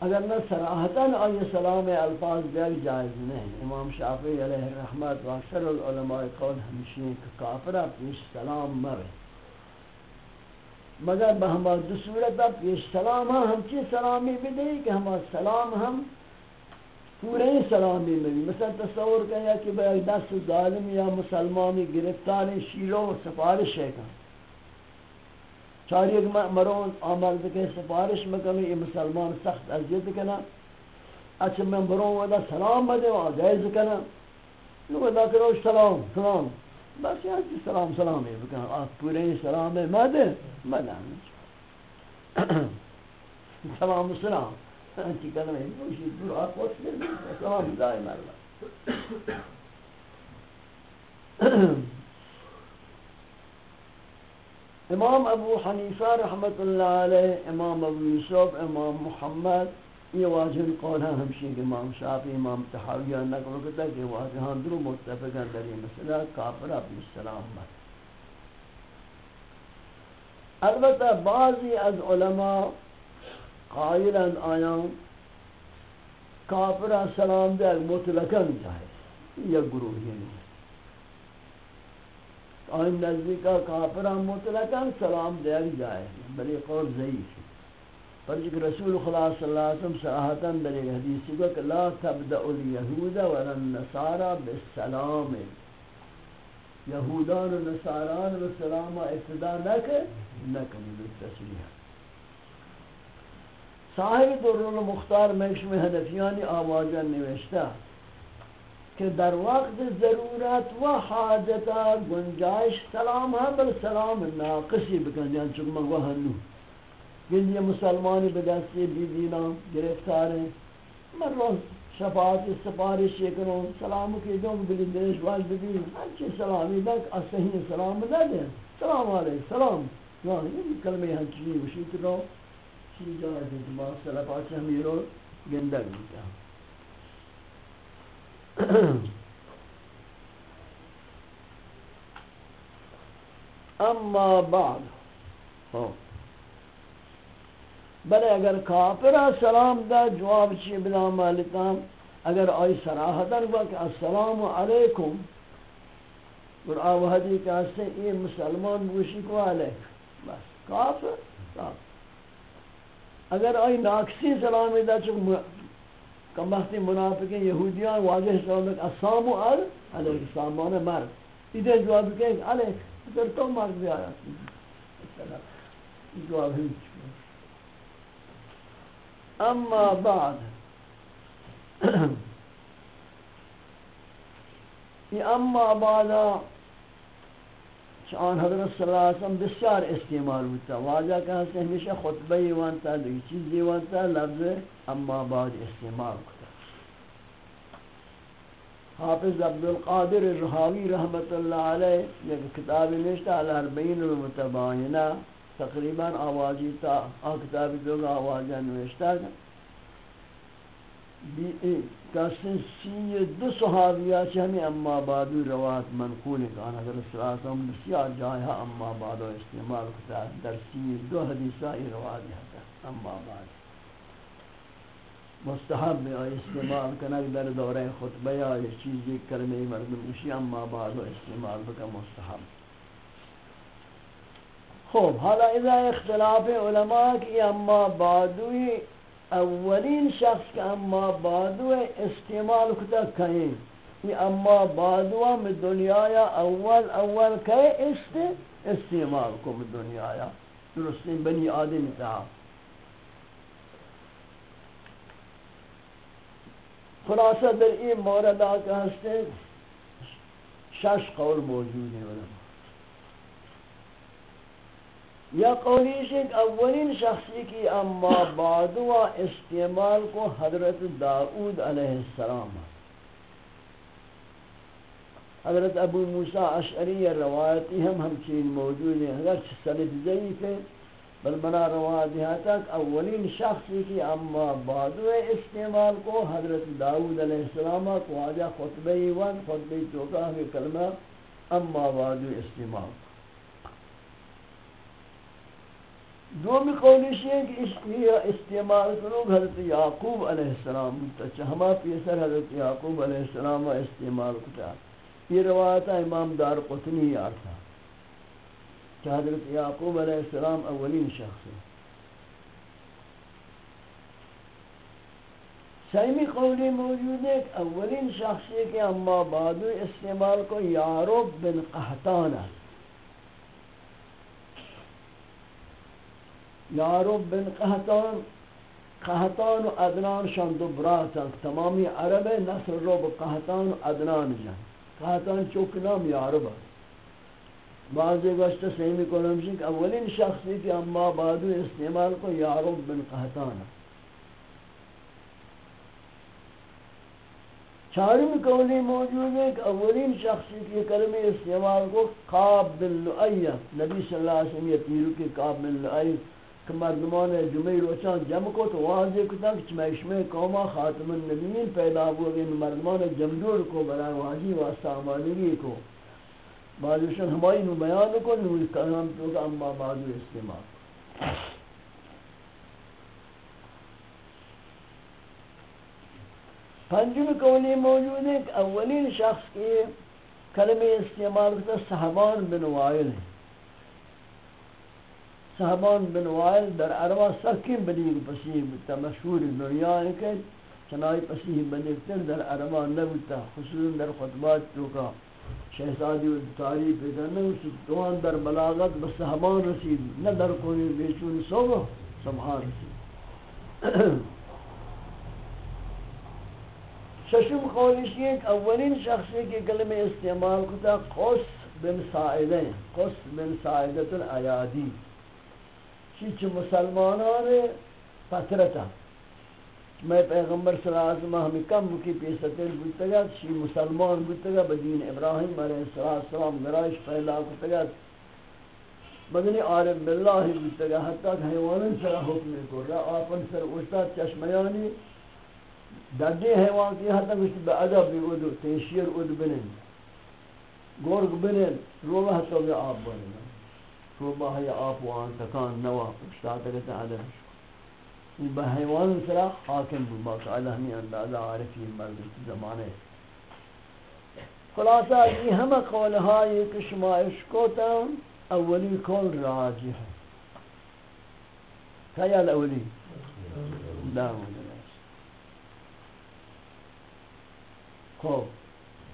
اگر نہ سراحتاً آئی سلام الفاظ بیگ جائز نہیں امام شافعی علیہ الرحمت و اکثر العلماء قول ہمشین کہ کافرہ پیش سلام مرے۔ مگر بہما دو صورتا پیش سلام ہم چی سلامی بھی دیں کہ ہما سلام ہم پورے سلامی میں مثلا تصور کیا کہ بے دست ظالم یا مسلمانی گرفتار شیرو و سفارش ہے کہ۔ چاری ایک مرون آمد کے سفارش مکمی یہ مسلمان سخت عزیت کنا اچھا میں مرون ودا سلام بدے و آجائز کنا نو ودا کرو، سلام سلام۔ بس یہاں کی سلام سلام ہے بکنا آپ پورے سلام ہے مدے مدے سلام سلام۔ چی کلمہ ہے نوشی دور آپ وقت سلام دائم اللہ امام ابو حنیفہ رحمت اللہ علیہ، امام ابو یوسف، امام محمد یہ واضح قول ہے ہمشی کہ امام شافی امام تحاویہ نقل کرتا ہے کہ واضح درو متفق ہیں، در یہ مسئلہ کافر اپنی السلام مت البتہ بعضی از علماء قائلا آیاں، کافر سلام دے مطلقاً جائے، یا گروہ یہ نہیں آن نزدیکا کافران مطلقا سلام دیا جائے بلی قول ضعیف۔ پر جک رسول خدا صلی اللہ علیہ وسلم صراحتا در ایک حدیثی کو کہ لا تبدع الیہود ولا النصارى بالسلام. یہودان و نصاران و سلام ابتدا نکر نکنی بالتسلیح صاحب درون مختار میشم حنفیانی آواجہ نوشتہ کہ در وقت ضرورت و حاجت گنجائش سلام ہے بل سلام ناقصی بکن یعنی جان چکہ مگو ہنو یہ مسلمانی بدستی بی دینا گرفتار ہیں۔ من روز شفاعت سفارش کنوں سلام کی دوں بلی دنش واجد بھی ہنچی سلامی دک اصحی سلام دا دیں سلام علیکم، سلام۔ ہاں، یہ کلمہ ہنچی وشیت رو۔ چی جائے دیں ما سلفات سے ہمیں رو گندگ دیتا ہوں اما بعد۔ ہاں۔ بلے اگر کافرہ سلام دا جواب چی بلا مالکان، اگر آئی صراحتاً با کہ السلام علیکم، اور آوہدی کہتے ہیں یہ مسلمان بوشی کو علیکم بس، کافر؟ کافر۔ اگر آئی ناکسی سلامی دا چکہ کم وقتی منافقین یہودیان واضح سلام کہ السلام علیہ سامان مرد۔ ادھے جواب کہ علیہ پھر تو مرد بھی آیا جواب ہی اما بعد. یہ اما بعد شان حضرت صلی اللہ علیہ وسلم بسیار استعمال ہوتا واجہ کہا سے ہمیشہ خطبہ ہی وانتا دیکھ چیز ہی وانتا لفظ اما بعد استعمال کرتا حافظ عبدالقادر رحاوی رحمت اللہ علیہ، ایک کتاب نشتا الاربعین المتباینہ تقریباً آوازی تا آ کتاب دو گا نوشتا کسی سی دو صحابیہ چھ ہمیں اما بعدو روایت منقول ہے کہانا اگر صلاح ہم بسیار جائے ہاں اما بعدو استعمال کتا در سی دو حدیثہ ہی روایت ہے اما بعد مستحب استعمال کنک در دورہ خطبہ یا یہ چیز کلمہ مردم، اسی اما بعد استعمال بکا مستحب. خوب حالا اذا اختلاف علماء کی اما بعدوی اولین شخص کا اما بعدو استعمال کتا کہیں۔ یہ اما بعدو میں دنیا یا اول اول کہے است، استعمال کو میں دنیا یا۔ درست بنی آدم تھا۔ خلاصہ در این مورد آکا ہستے، شش قول موجود ہیں علماء۔ یا قولیش ایک اولین شخصی کی اما بعدو استعمال کو حضرت داؤد علیہ السلام حضرت ابو موسیٰ اشعری روایتی ہم ہم چین موجود ہیں۔ اگر سند ضعیف ہے بل بنا روایت یہاں تک اولین شخصی کی اما بعدو استعمال کو حضرت داؤد علیہ السلام کو آجا خطبی ون خطبی توقع کلمہ اما بعدو استعمال کو دومی قولش ہے کہ اس کی استعمال کرو حضرت یعقوب علیہ السلام ہما پیسر حضرت یعقوب علیہ السلام استعمال کتا یہ روایت امام دار قطنی یار تھا کہ حضرت یعقوب علیہ السلام اولین شخص ہے۔ سیمی قولی موجود ہے کہ اولین شخص ہے کہ اما بعدو استعمال کو یعرب بن قحطان ہے۔ یارب بن قهطان قهطان و ادنان شان دو براتن تمامی عرب نصر رو با قهطان و ادنان جن. قهطان چوک نام یارب بعضی گوشت سیمی کنمشن کہ اولین شخصی که اما بعدو استعمال کو یارب بن قهطان چارم قولی موجود ہے کہ اولین شخصی کی کلمہ استعمال کو قاب بن لؤیہ نبی صلی اللہ علیہ وسلم یہ پیرو کے قاب بن لؤیہ کہ مردمان جمعی روچان جمع کو تو واضح کتا کہ چمیشمہ قوما خاتم النبیین پیدا ہوا گئے مردمان جمدور کو برای واجی واسطہ آمادگی کو بعضوشن ہمائی نو بیان کو نو کلام تو کہ اما بعدو استعمال پنجم قولی موجود ہے کہ اولین شخص کی کلمہ استعمال کرتا صحبان بن وائل. ہے صحابان بن وائل در اروا سکیم بلیگ پسیح بتا، مشہور دنیا ہے کہ چنائی پسیح بلیگتر در اروا نبتا، خصوصا در خطبات تو شہزادی و تعریف کرنے اس دوان در بلاغت بصحابان رسید، نہ در کوئی بیچون سوگو سبحان رسید۔ ششم قولش یہ کہ اولین شخصی کے کلمہ استعمال کتا قص بن سائدین قص بن سائدت الایادی۔ چیچ مسلمانان فترتا میں پیغمبر صلی اللہ علیہ وسلم ہمیں کم کی پیستر گتا چی مسلمان گتا بدین ابراہیم علیہ السلام گرائش پہلا گتا بدنی عارف باللہ گتا حتی کہ حیوانن سر حکم کو رہا آپن سر استاد چشمیانی درجے حیوان کی، حتی کچھ بے عدب بھی ادو تنشیر ادو بنن گورگ بنن روح حتی بھی آپ بنن صوبة هي آفوان تكان نوا اشتاتك تعالى به حیوان سرا حاکم بود. با که الله می اندازه عارفی مرد زمانه. خلاصه از این همه قولهایی که شما اشکوتم اولی قول راجح خیال اولی لا خب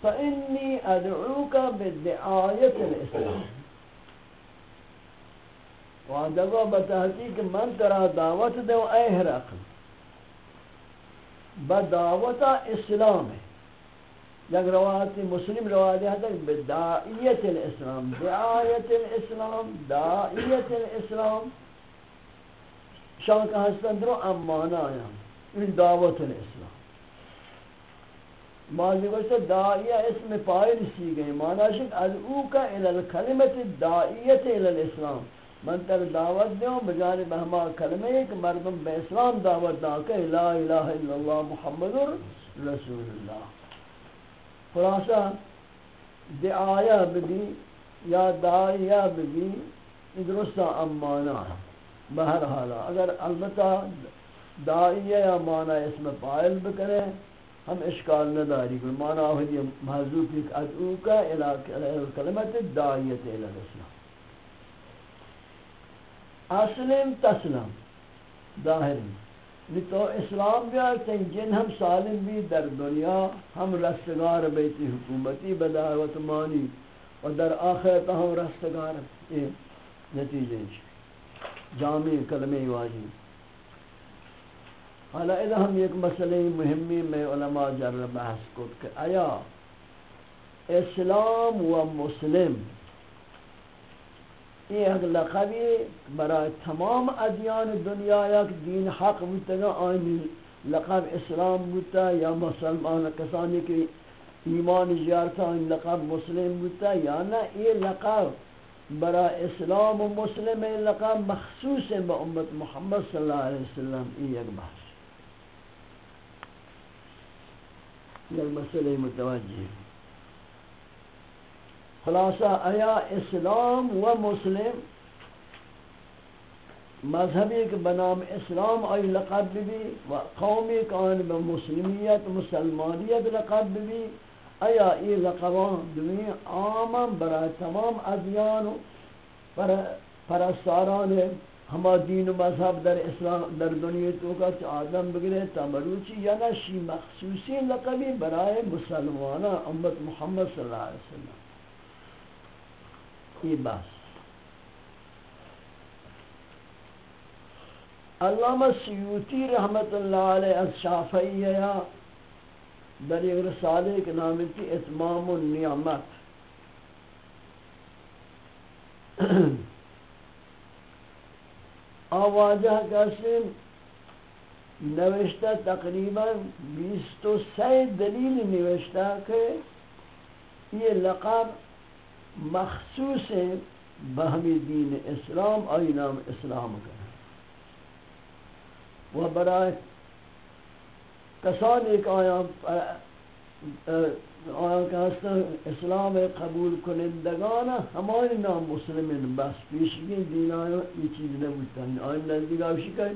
فإني أدعوك بالدعاية الإسلام. واجبہ بتحقیق من ترا دعوت دو اے حرقل بدعوت اسلام ہے. یک روایت مسلم روایت ہے کہ بدعیت الاسلام، دعایت الاسلام دعیت الاسلام. شان کا ہستن درو امانا آیا. ان دعوت الاسلام. بعضی گوشت داعیہ اسم فائل سی گئی. مانا شک ادعوکا الى الکلمت داعیت الى الاسلام. من تر دعوت دیوں بجانب ہما کلمہ ایک مردم بے اسلام دعوت دا کہ لا الہ الا اللہ محمد رسول اللہ۔ خلاصہ دعایہ بھی یا داعیہ بھی درستہ امانا، بہرحالا۔ اگر البتہ داعیہ یا مانا اسم فائل بکرے، ہم اشکال نہ داری۔ کوئی مانا ہو یہ محضوب ایک ادعو کا الہ کلمت دعیت الاسلام اسلم تسلم، ظاہر تو اسلام بیار تین جن ہم سالم بھی در دنیا، ہم رستگار بیتی حکومتی بداوت مانی و در آخرت ہم رستگار یہ نتیجہ جامع کلمہ واجی۔ حالا اذا ہم ایک مسئلہ مهمی میں علماء جر بحث کو کہ آیا۔ اسلام و مسلم یہ ایک لقبی برای تمام ادیان دنیا یک دین حق بودتا آئین لقب اسلام بودتا یا مسلمان کسانی کے ایمان جارتا آئین لقب مسلم بودتا یا نا یہ لقب برا اسلام و مسلم لقب مخصوص با امت محمد صلی اللہ علیہ وسلم. یہ ایک بحث. یہ مسئلہ متوجہ خلاصہ، آیا اسلام و مسلم مذہبی کے بنام اسلام آئی لقب بھی، و قومی کان بمسلمیت مسلمانیت لقب بھی، آیا یہ لقبان دنی عاما برای تمام ادیان پر پرستاران ہما دین و مذہب در اسلام، در دنیا تو کا آدم بگرے تمروچی یا نہ شی مخصوصی لقبی برائے مسلمانہ امت محمد صلی اللہ علیہ وسلم. یہ بس علامہ سیوطی رحمت اللہ علیہ از شافعیہ در ایک رسالے کے نام کی اتمام النعمت آواجہ قسم نوشتہ تقریباً بیس تو سی دلیل نوشتہ کہ یہ لقب مخصوص بہمی دین اسلام، آئی نام اسلام کا وہ برائے کسان ایک آیا آیا کہ ہستا اسلام قبول کنندگان ہماری نام مسلمین بس پیشگی دین آیا، یہ چیز نبوتا ہے آئین نزدیک آوشی کہ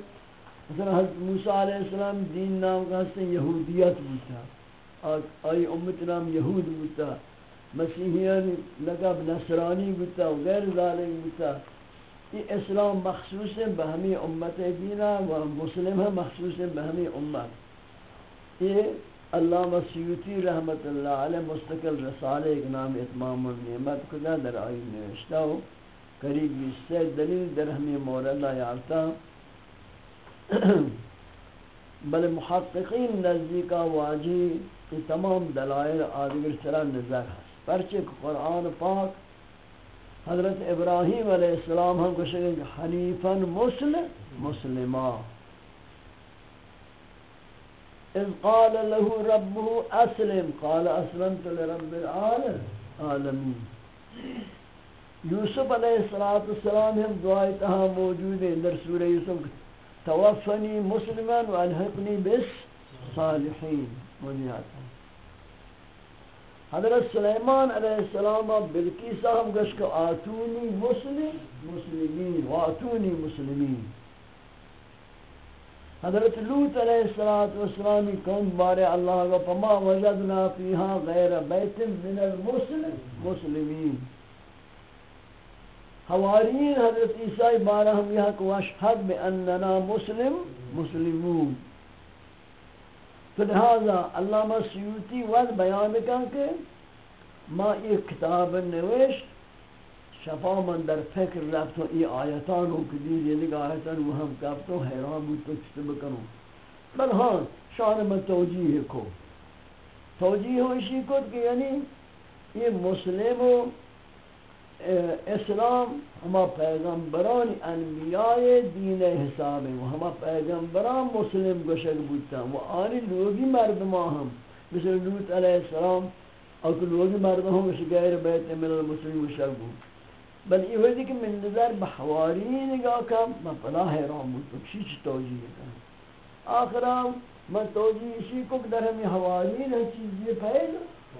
مثلا حضرت موسیٰ علیہ السلام دین نام کا ہستا یہودیت بوتا آئی امت نام یہود بوتا مسیحیان لقب نصرانی بوتا غیر ذالک بوتا یہ اسلام مخصوص ہے بہمی امت دینا و مسلم ہے مخصوص ہے بہمی امت. یہ علامہ سیوطی رحمت اللہ علیہ مستقل رسالے ایک نام اتمام النعمت کدا در آئی نوشتا ہو قریب اس سے دلیل در ہمیں موردہ یارتا بل محققین نزدیکا واجی کی تمام دلائل آدگر سرا نظر ہے. پرچک قرآن پاک حضرت ابراہیم علیہ السلام ہم کو شکل حنیفا مسلم مسلمہ۔ اذ قال له ربه اسلم، قال اسلمت لرب العالمين یوسف علیہ الصلوۃ والسلام ہم دعائے تہا موجود ہیں۔ در سورہ یوسف توفنی مسلما والحقنی بالصالحین۔ ونیات حضرت سلیمان علیہ السلام بلقیس ہم گش کو آتونی مسلم مسلمین واتونی مسلمین. حضرت لوت علیہ السلام کون بارے اللہ و فما وجدنا فیہا غیر بیت من المسلم مسلمین. حواریین حضرت عیسیٰ بارہ ہم یہاں کو اشہد باننا مسلم مسلمون. فلہذا علامہ سیوتی ود بیان کن کہ ما ایک کتاب نوشت شفا من در فکر رفت و ای آیتان و کدیر یہ یعنی نگاہ آیتان و ہم کفت و حیران بود تو چطور بکنو. بل ہاں شان من توجیح کو توجیح ہوشی کد کہ یعنی یہ مسلم و اسلام ہما پیغمبران انبیاء دین حساب و ہما پیغمبران مسلم گشک بودتا و آنی لوگی مردمان ہم، مثل لوت علیہ السلام اکل وگی مردم ہم مش غیر بیت من المسلم مشربو بل یہ ہوئی کہ من نظر بحواری نگاہ کم من پلا حیران بود، تو چی چی توجیہ کن آخرام من توجیہ اسی کو در ہمی حواری نہ چیزی پہل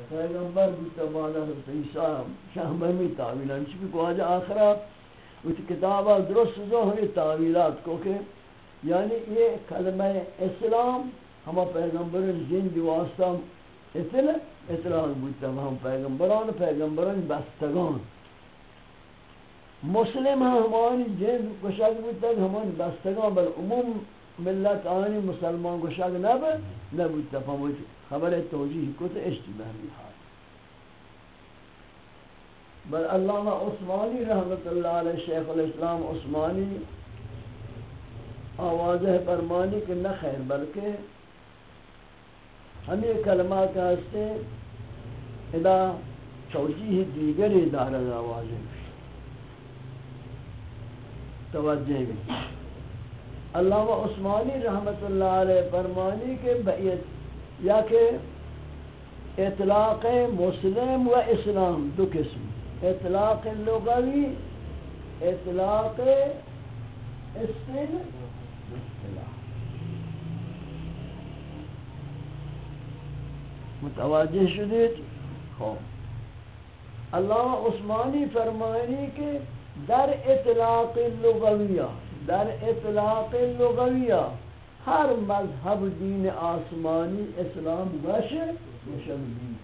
پیغمبر بودتا بالا حضرت عیسیٰ شاہ بہمی تعویلان چی کو آجا آخرام وہ کتابہ درست جو تعویلات کو کہ یعنی یہ کلمہ اسلام ہما پیغمبر جن دی واسطہ اطلاع اطلاع بودتا ہم پیغمبران پیغمبران بستگان۔ مسلم ہمانی جن گوشک بودتا ہمانی بستگان، بل عموم ملت آنی مسلمان گوشک نب نبودتا فهموش خبر توجیح کت اشتباه حال. بل علامہ عثمانی رحمت اللہ علیہ شیخ الاسلام عثمانی آواز فرمانی کہ نہ خیر، بلکہ ہمیں کلمات ہستے ادا توجیح دیگر دارد آواز ہے توجہ بھی. علامہ عثمانی رحمت اللہ علیہ فرمانی کے بیت یا کہ اطلاق مسلم و اسلام، دو قسم۔ اطلاق لغوی، اطلاق اصطلاح متوجہ شدید؟ خوب اللہ عثمانی فرمانی کہ در اطلاق لغویہ۔ در اطلاق لغویہ ہر مذہب دین آسمانی اسلام بشر بشر دین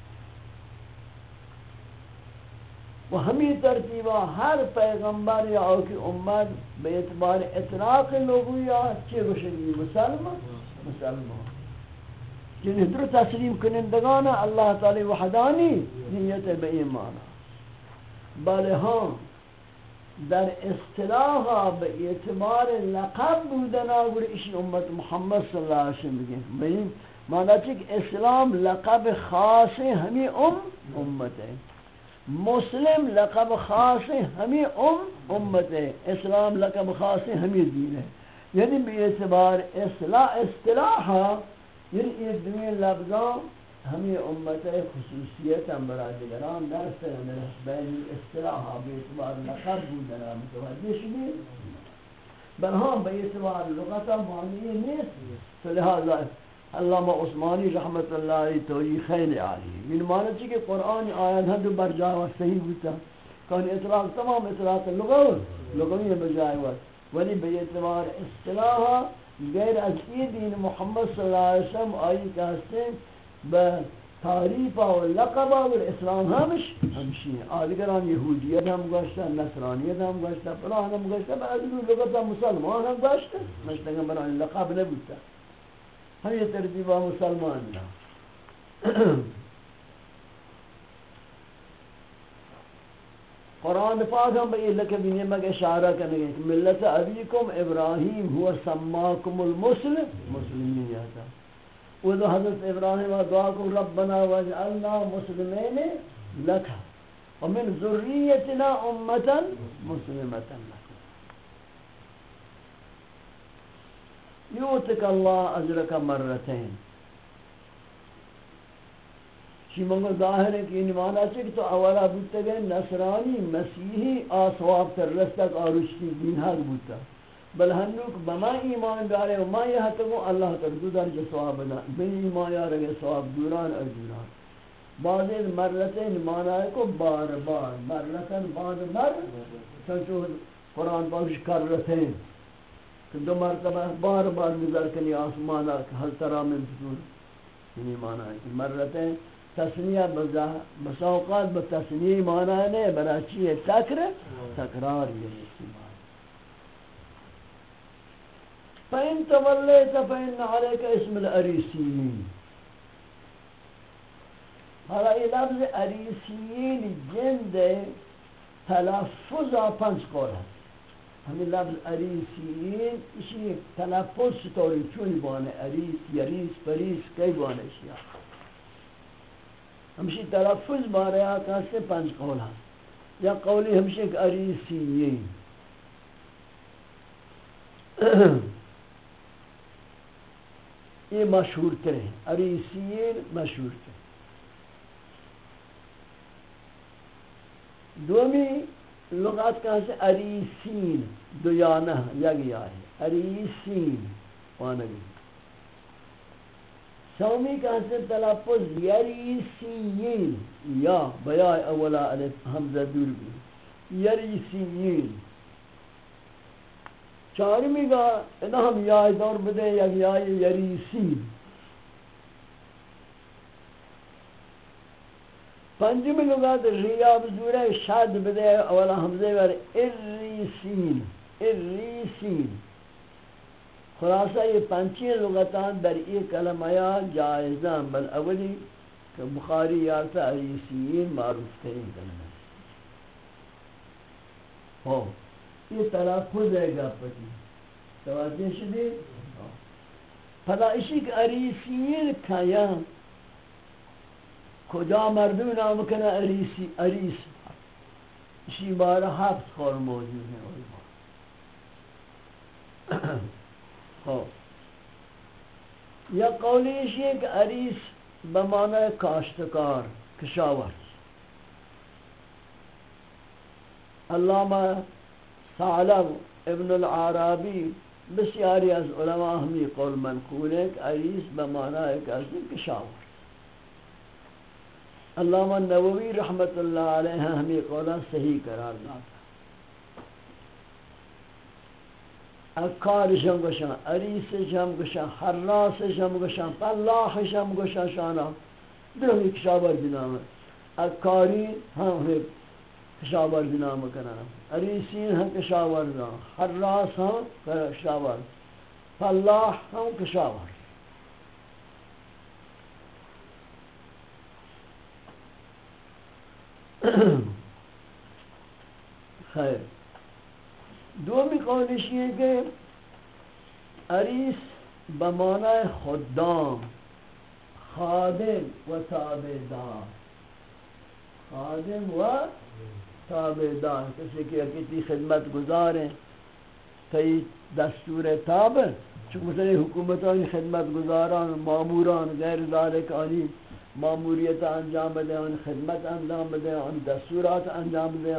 و ہمی ترتیبہ ہر پیغمبر یا اوکی امت بے اعتبار اطلاق لغویہ چی بشری مسلمان. مسلمان. یعنی جن در تسلیم کنندگان اللہ تعالی وحدانی نیت بے ایمانا بل ہاں در اصطلاح به اعتبار لقب بودنا گر اسی امت محمد صلی اللہ علیہ وسلم بگیم. بگیم مانا چک اسلام لقب خاص ہمیں ام امت ہے مسلم لقب خاص ہمیں ام امت ہے اسلام لقب خاص ہمیں دین ہے یعنی بے اعتبار اصلاح اصطلاح یعنی یہ دنیا لفظاں ہمیں امت خصوصیت ہم برا دیگران درس ہے بین اصطلاح بے اعتبار لقب بودنا متوجہ شدی بل ہاں بے اعتبار لغتا معنی نیست. تو لہذا علامہ عثمانی رحمت اللہ علیہ تو یہ خیلی عالی. من معنی چی کہ قرآن آیت ہم بر جائے وقت صحیح بودتا کہانی اطلاق تمام اطلاق لغو، لغوی بجائے وقت ولی بے اعتبار اصطلاح غیر از دین محمد صلی اللہ علیہ وسلم آئی کہتے ہیں با تعریف و لقب و اسلام ہمش ہمشی ہیں آدگران یہودیت ہم گوشتا نصرانیت ہم گوشتا فلان هم ہم گوشتا با ادگر لغتا مسلمان ہم گوشتا مشتگا برای لقب نبوتا ہم یہ ترتیبہ مسلمان نا قرآن پاک ہم بھئی لکہ بھی نمک اشارہ کرنے گئے کہ ملت ابیکم ابراہیم ہوا سماکم المسلم. مسلمین جاتا وہ دو حضرت ابراہیم دعا کو ربنا وجعلنا مسلمین لکھا ومن ذریتنا امتا مسلمتا لکھا یوتک اللہ اجرک مرتین. چی منگو ظاہر ہے کہ یہ معنی ہے تو اولا بودتا گئے نصرانی، مسیحی آسواب تر رستک آرشتی دین حق بودتا. بل ہنوک بما ایمان دارے و ما یہ حتگو اللہ تر دو درجہ سواب دا بین ایمان یا رگے سواب دوران اور دوران. بعض مرتین معنی کو بار بار. مرتن بعد مر سنچو قرآن پاکش کر رہتے ہیں کہ دو مرتبہ بار بار گزر کنی آسمانا حل ترا من فتور یعنی معنی ہے کہ مرتین تسنیہ بساوقات بتسنیہ معنی نہیں بنا چیئے تکر تکرار یہ استعمال فَإِن تَوَلَّيْتَ فَإِنَّ عَلَيْكَ اسم الْأَرِيسِيِّينَ حالا یہ لفظ اریسیین جند تلفظ پنج قول ہے۔ ہمیں لفظ اریسیین اسی تلفظ ستوری چونی بانے اریس یریس پریس کئی بانے شیعہ ہمشی تلفظ بارے آقا سے پنج قول ہیں یا قولی ہمشی ایک اریسیین یہ مشہور ترے عریسین مشہور ترے دومی لغات کہاں سے؟ عریسین دو یانہ یک یا ہے عریسین پانگی سومی کہاں سے؟ تلفظ یریسین یا بیاء اولا علف حمزہ دور بھی۔ یریسین چارمی گا، ادا ہم یا دور بدے، یا یک یا یریسین پنجم لغات ریا بزورہ شاد بدے، اولا حمزے ور اریسین اریسین خلاصہ یہ پنچی لغتان در یہ کلمہ جائزان بل اولی کہ بخاری یارتا اریسین معروف ترین کلمہ ہو یہ تلفظ ہے گا پتی توجہ شدی پدا اسی کہ اریسین کھایا۔ کجا مردم نام کنا اریسی اریس اسی بارہ ہفت خور موجود ہیں۔ ہاں یا قولی اسی کہ اریس بمعنی کاشتکار کشاور علامہ ثعلب ابن العرابی بسیاری از علماء ہمی قول منقول ہے کہ عریس بمعنی ایک از کشاور علامہ نووی رحمت اللہ علیہ ہمی قولا صحیح قرار داتا اکار شم گشان عریس شم گشان، حراس شم گشان پلاح شم گشان شانا۔ درہی کشاور بنام اکاری ہم ہے۔ کشاور بنام کرنا عریسین ہم کشاور حراس ہم کشاور فلاح ہم کشاور خیر۔ دومی قولش یہ کہ عریس بمانہ خدام، خادم و تابدار خادم و تابدار کسی کہ کسی خدمت گزاریں تی دستور تاب چون مثلا حکومتان خدمت گزاران، ماموران، غیر ذالک آنی ماموریت انجام بدے ان خدمت انجام بدے ان دستورات انجام بدے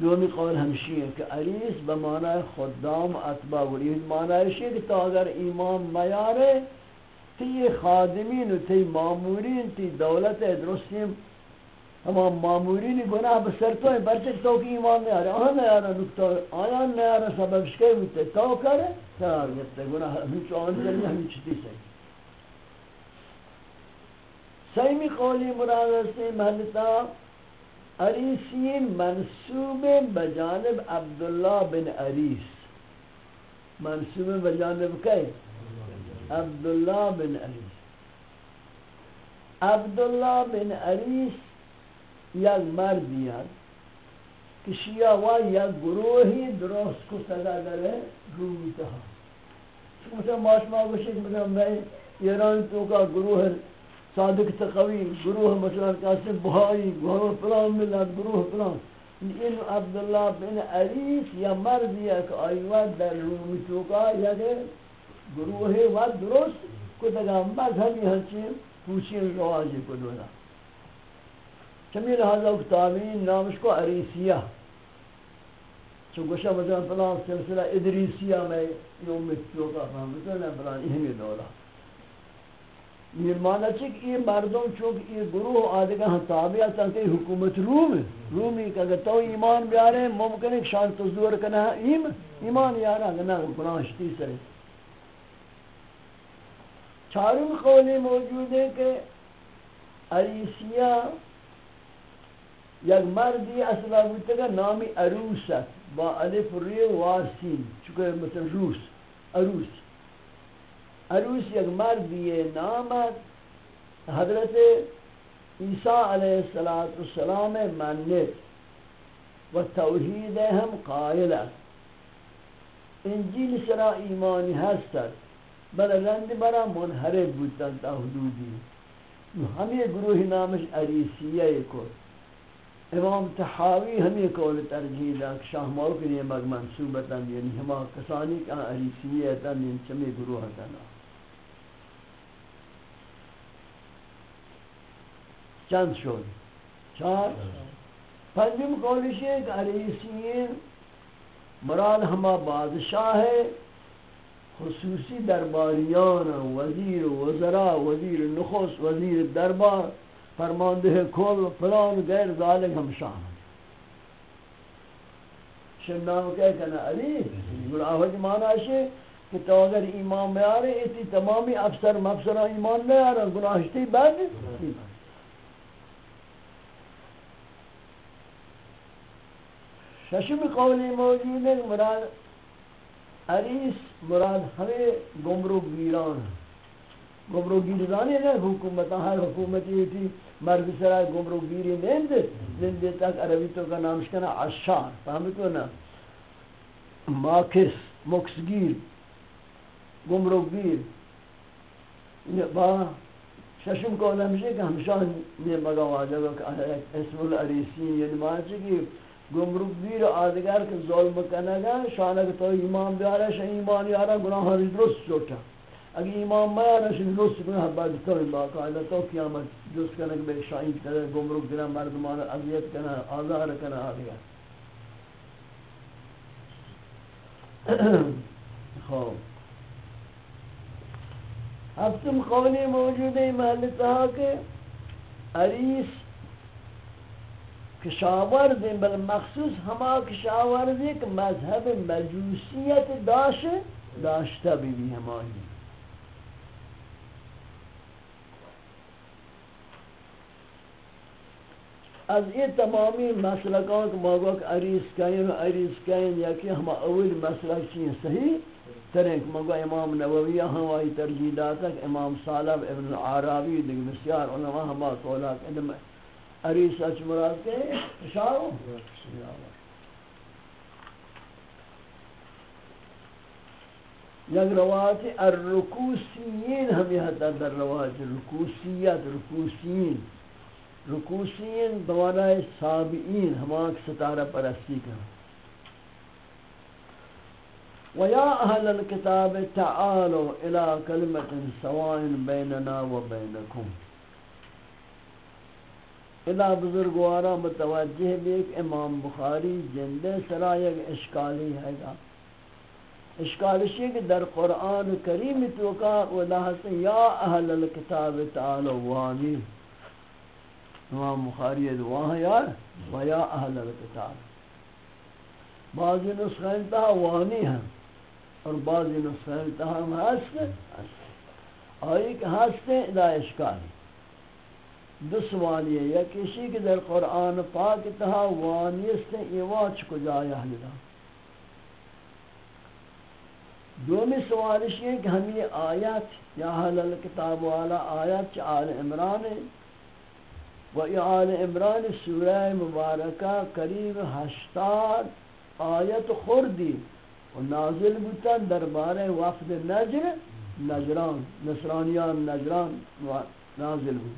دومی قول ہمشی یعنی ہے کہ عریس بمعنی خدام اتباع ورید معنی ہے کہ تو اگر ایمان میارے تی خادمین و تی مامورین، تی دولت درستیم ہما مامورین گناہ بسر تو ہیں برچک تو کی ایمان نہیں آرے آہاں نہیں آرہ نکتا آیان نہیں آرہ سبب شکے ہوتے، تو کرے ترار گفتے، گناہ ہمیں چوان جلی ہمیں چھتی سے سیمی قولی مراد سے محلتا عریسین منصوب بجانب عبداللہ بن عریس۔ منصوب بجانب کئی عبداللہ بن عریس۔ عبداللہ بن عریس یک مردی هست که شیعه و یک گروهی درست کو صدا داره روی تها چون مثلا ماش ما گوشید مثلا میں ایران تو کا گروه صادق تقوی، گروه مثلا قاسم بهایی، گروه فلان ملت، گروه فلان. این عبدالله بن عریف یا مردی که آیوات در رومی تو کا یک گروه و درست کو دگا مذهبی هنچین پوچین رواجی کو دولا چمی لحاظا اکتابین نامش کو عریسیہ. چو گوشا مثلا فلان سلسلہ ادریسیہ میں یوم متوقع فهمتا نا فلان اہمی دولا. یہ معنی چک یہ مردم چونکہ یہ گروہ آدھگا ہم تابعہ تاکہ حکومت روم رومی کہ اگر تو ایمان بیارے، ممکن ہے شان تزدور کنا ایم ایمان یارا گنا قرآن شتی سرے چارم قولی موجود ہے کہ عریسیہ یک مردی اصلا بودتا کہ نامی عروست با الف ری واسین. چکہ مثلا روس. عروس. عروس یک مردی نامت حضرت عیسیٰ علیہ السلام منت و توحید ہم قائل است. انجیل سرا ایمانی ہستد بل رند برا منحرف بودتا تا حدودی. ہمیں گروہ نامش عریسیہ کو امام تحاوی ہمیں قول ترجیح دا شاہ موقع یہ مگ منصوبتا یعنی ہما کسانی کا حریصیتا من چمی گروہ تنا چند شد؟ چار؟ پنجم قولش ہے کہ حریصیین مراد ہما بادشاہ ہے، خصوصی درباریان، وزیر وزراء، وزیر نخص وزیر دربار۔ فرمانده کل فلان غیر ذالک ہم شاہ شنام کہہ کنا علی گل آہد مانا ہے کہ تو اگر ایمان میں آ رہے تمامی افسر مفسران ایمان میں آ گناہشتی بعد ششم قولی موجود ہے، مراد عریس مراد ہمیں گمرو گیران گمرو گیرانی ہے حکومت ہر حکومتی تھی، مرد سرائے گمرو گیری نہیں دے، زندے تک عربی تو کا نام شکنا عشار فہمتو نا؟ ماکس، مکسگیر، گمرو گیر با ششم کو نمیشه کہ ہمشان نے مگا واجب کہ اسم العریسین یعنی معنی کہ گمرو گیر آدگر کہ ظلم کنگا شانک تو ایمان بیارا شا ایمان یارا گناہ ہر درست چوٹا اگر ایمان بیارا شا درست گناہ بعد تو باقاعدہ تو قیامت درست کنگ بے شاہید کرے گمرو گیر مردمان عذیت کنا آزار کنا آدگر خوب ہفتم قولی موجود ہے محل تہا کہ عریس کشاورز بل مخصوص ہما کشاورز ایک مذہب مجوسیت داشت داشتا بھی بھی ہمانی از یہ تمامی مسلکان کہ موقع عریس کہیں و عریس کہیں یا کہ ہما اول مسلک چیئے صحیح؟ ترین کہ مگو امام نووی ہم وائی ترجیح داتا کہ امام صالب ابن العرابی دیکھ بسیار علماء ہما قولا کہ ادم عریس اچ مراد کے اشارو یک روایت الرکوسیین، ہم یہ حتی در روایت رکوسیت رکوسیین۔ رکوسیین دوانہ سابعین ہمان ستارہ پرستی کریں ويا أهل الكتاب تعالوا إلى كلمة سواء بيننا وبينكم۔ ادا بزرگوارا متوجہ بھی ایک امام بخاری جندے سرا یک اشکالی ہے۔ گا اشکالشی کہ در قرآن کریم تو کا وداحس یا اہل الكتاب تعالوا وانی امام بخاری وہاں یار، ویا اہل الكتاب بعضی نسخہ انتہا وانی ہیں اور بعضی نسخہ تہم ہست آئی کہ ہستے دا اشکال۔ دو سوالی ہے، یا کسی کہ در قرآن پاک تہا وانیست ایواچ کو جایا حلدہ دومی سوالش یہ کہ ہم یہ آیات یا حلال کتاب والا آیات چا آل عمران و یہ آل عمران سورہ مبارکہ قریب ہشتاد آیت خوردی و نازل بودن درباره وفد نجر، نجران، نصرانیان نجران نازل بود.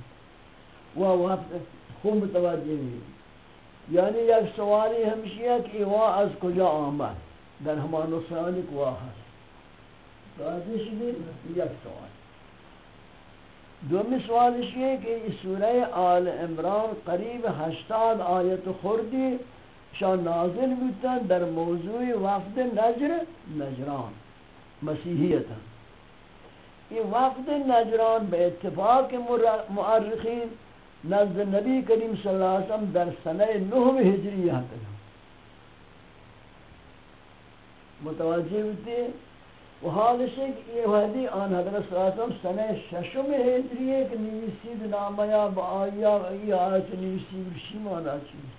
و وفد خوب متوجه می یعنی یک سوالی ہمشی کہ ایوا از کجا آمد؟ در ہمان نصرانی کوا هست توجه شدید یک سوال. دومی سوالش یہ کہ سورہ آل عمران قریب ہشتاد آیت خوردی شان نازل بودن در موضوع وفد نجر نجران مسیحیت این وفد نجران به اتفاق معرخین نزد نبی کریم صلی اللہ علیہ وسلم در سنه نهم هجری هستند متوجه بودی و حالش ہے کہ یہ وحدی آن حضرت صلی اللہ علیہ وسلم سنه ششم هجری ہے کہ نویسید نامیا با آیا ای آیت نویسید شیمانا چیز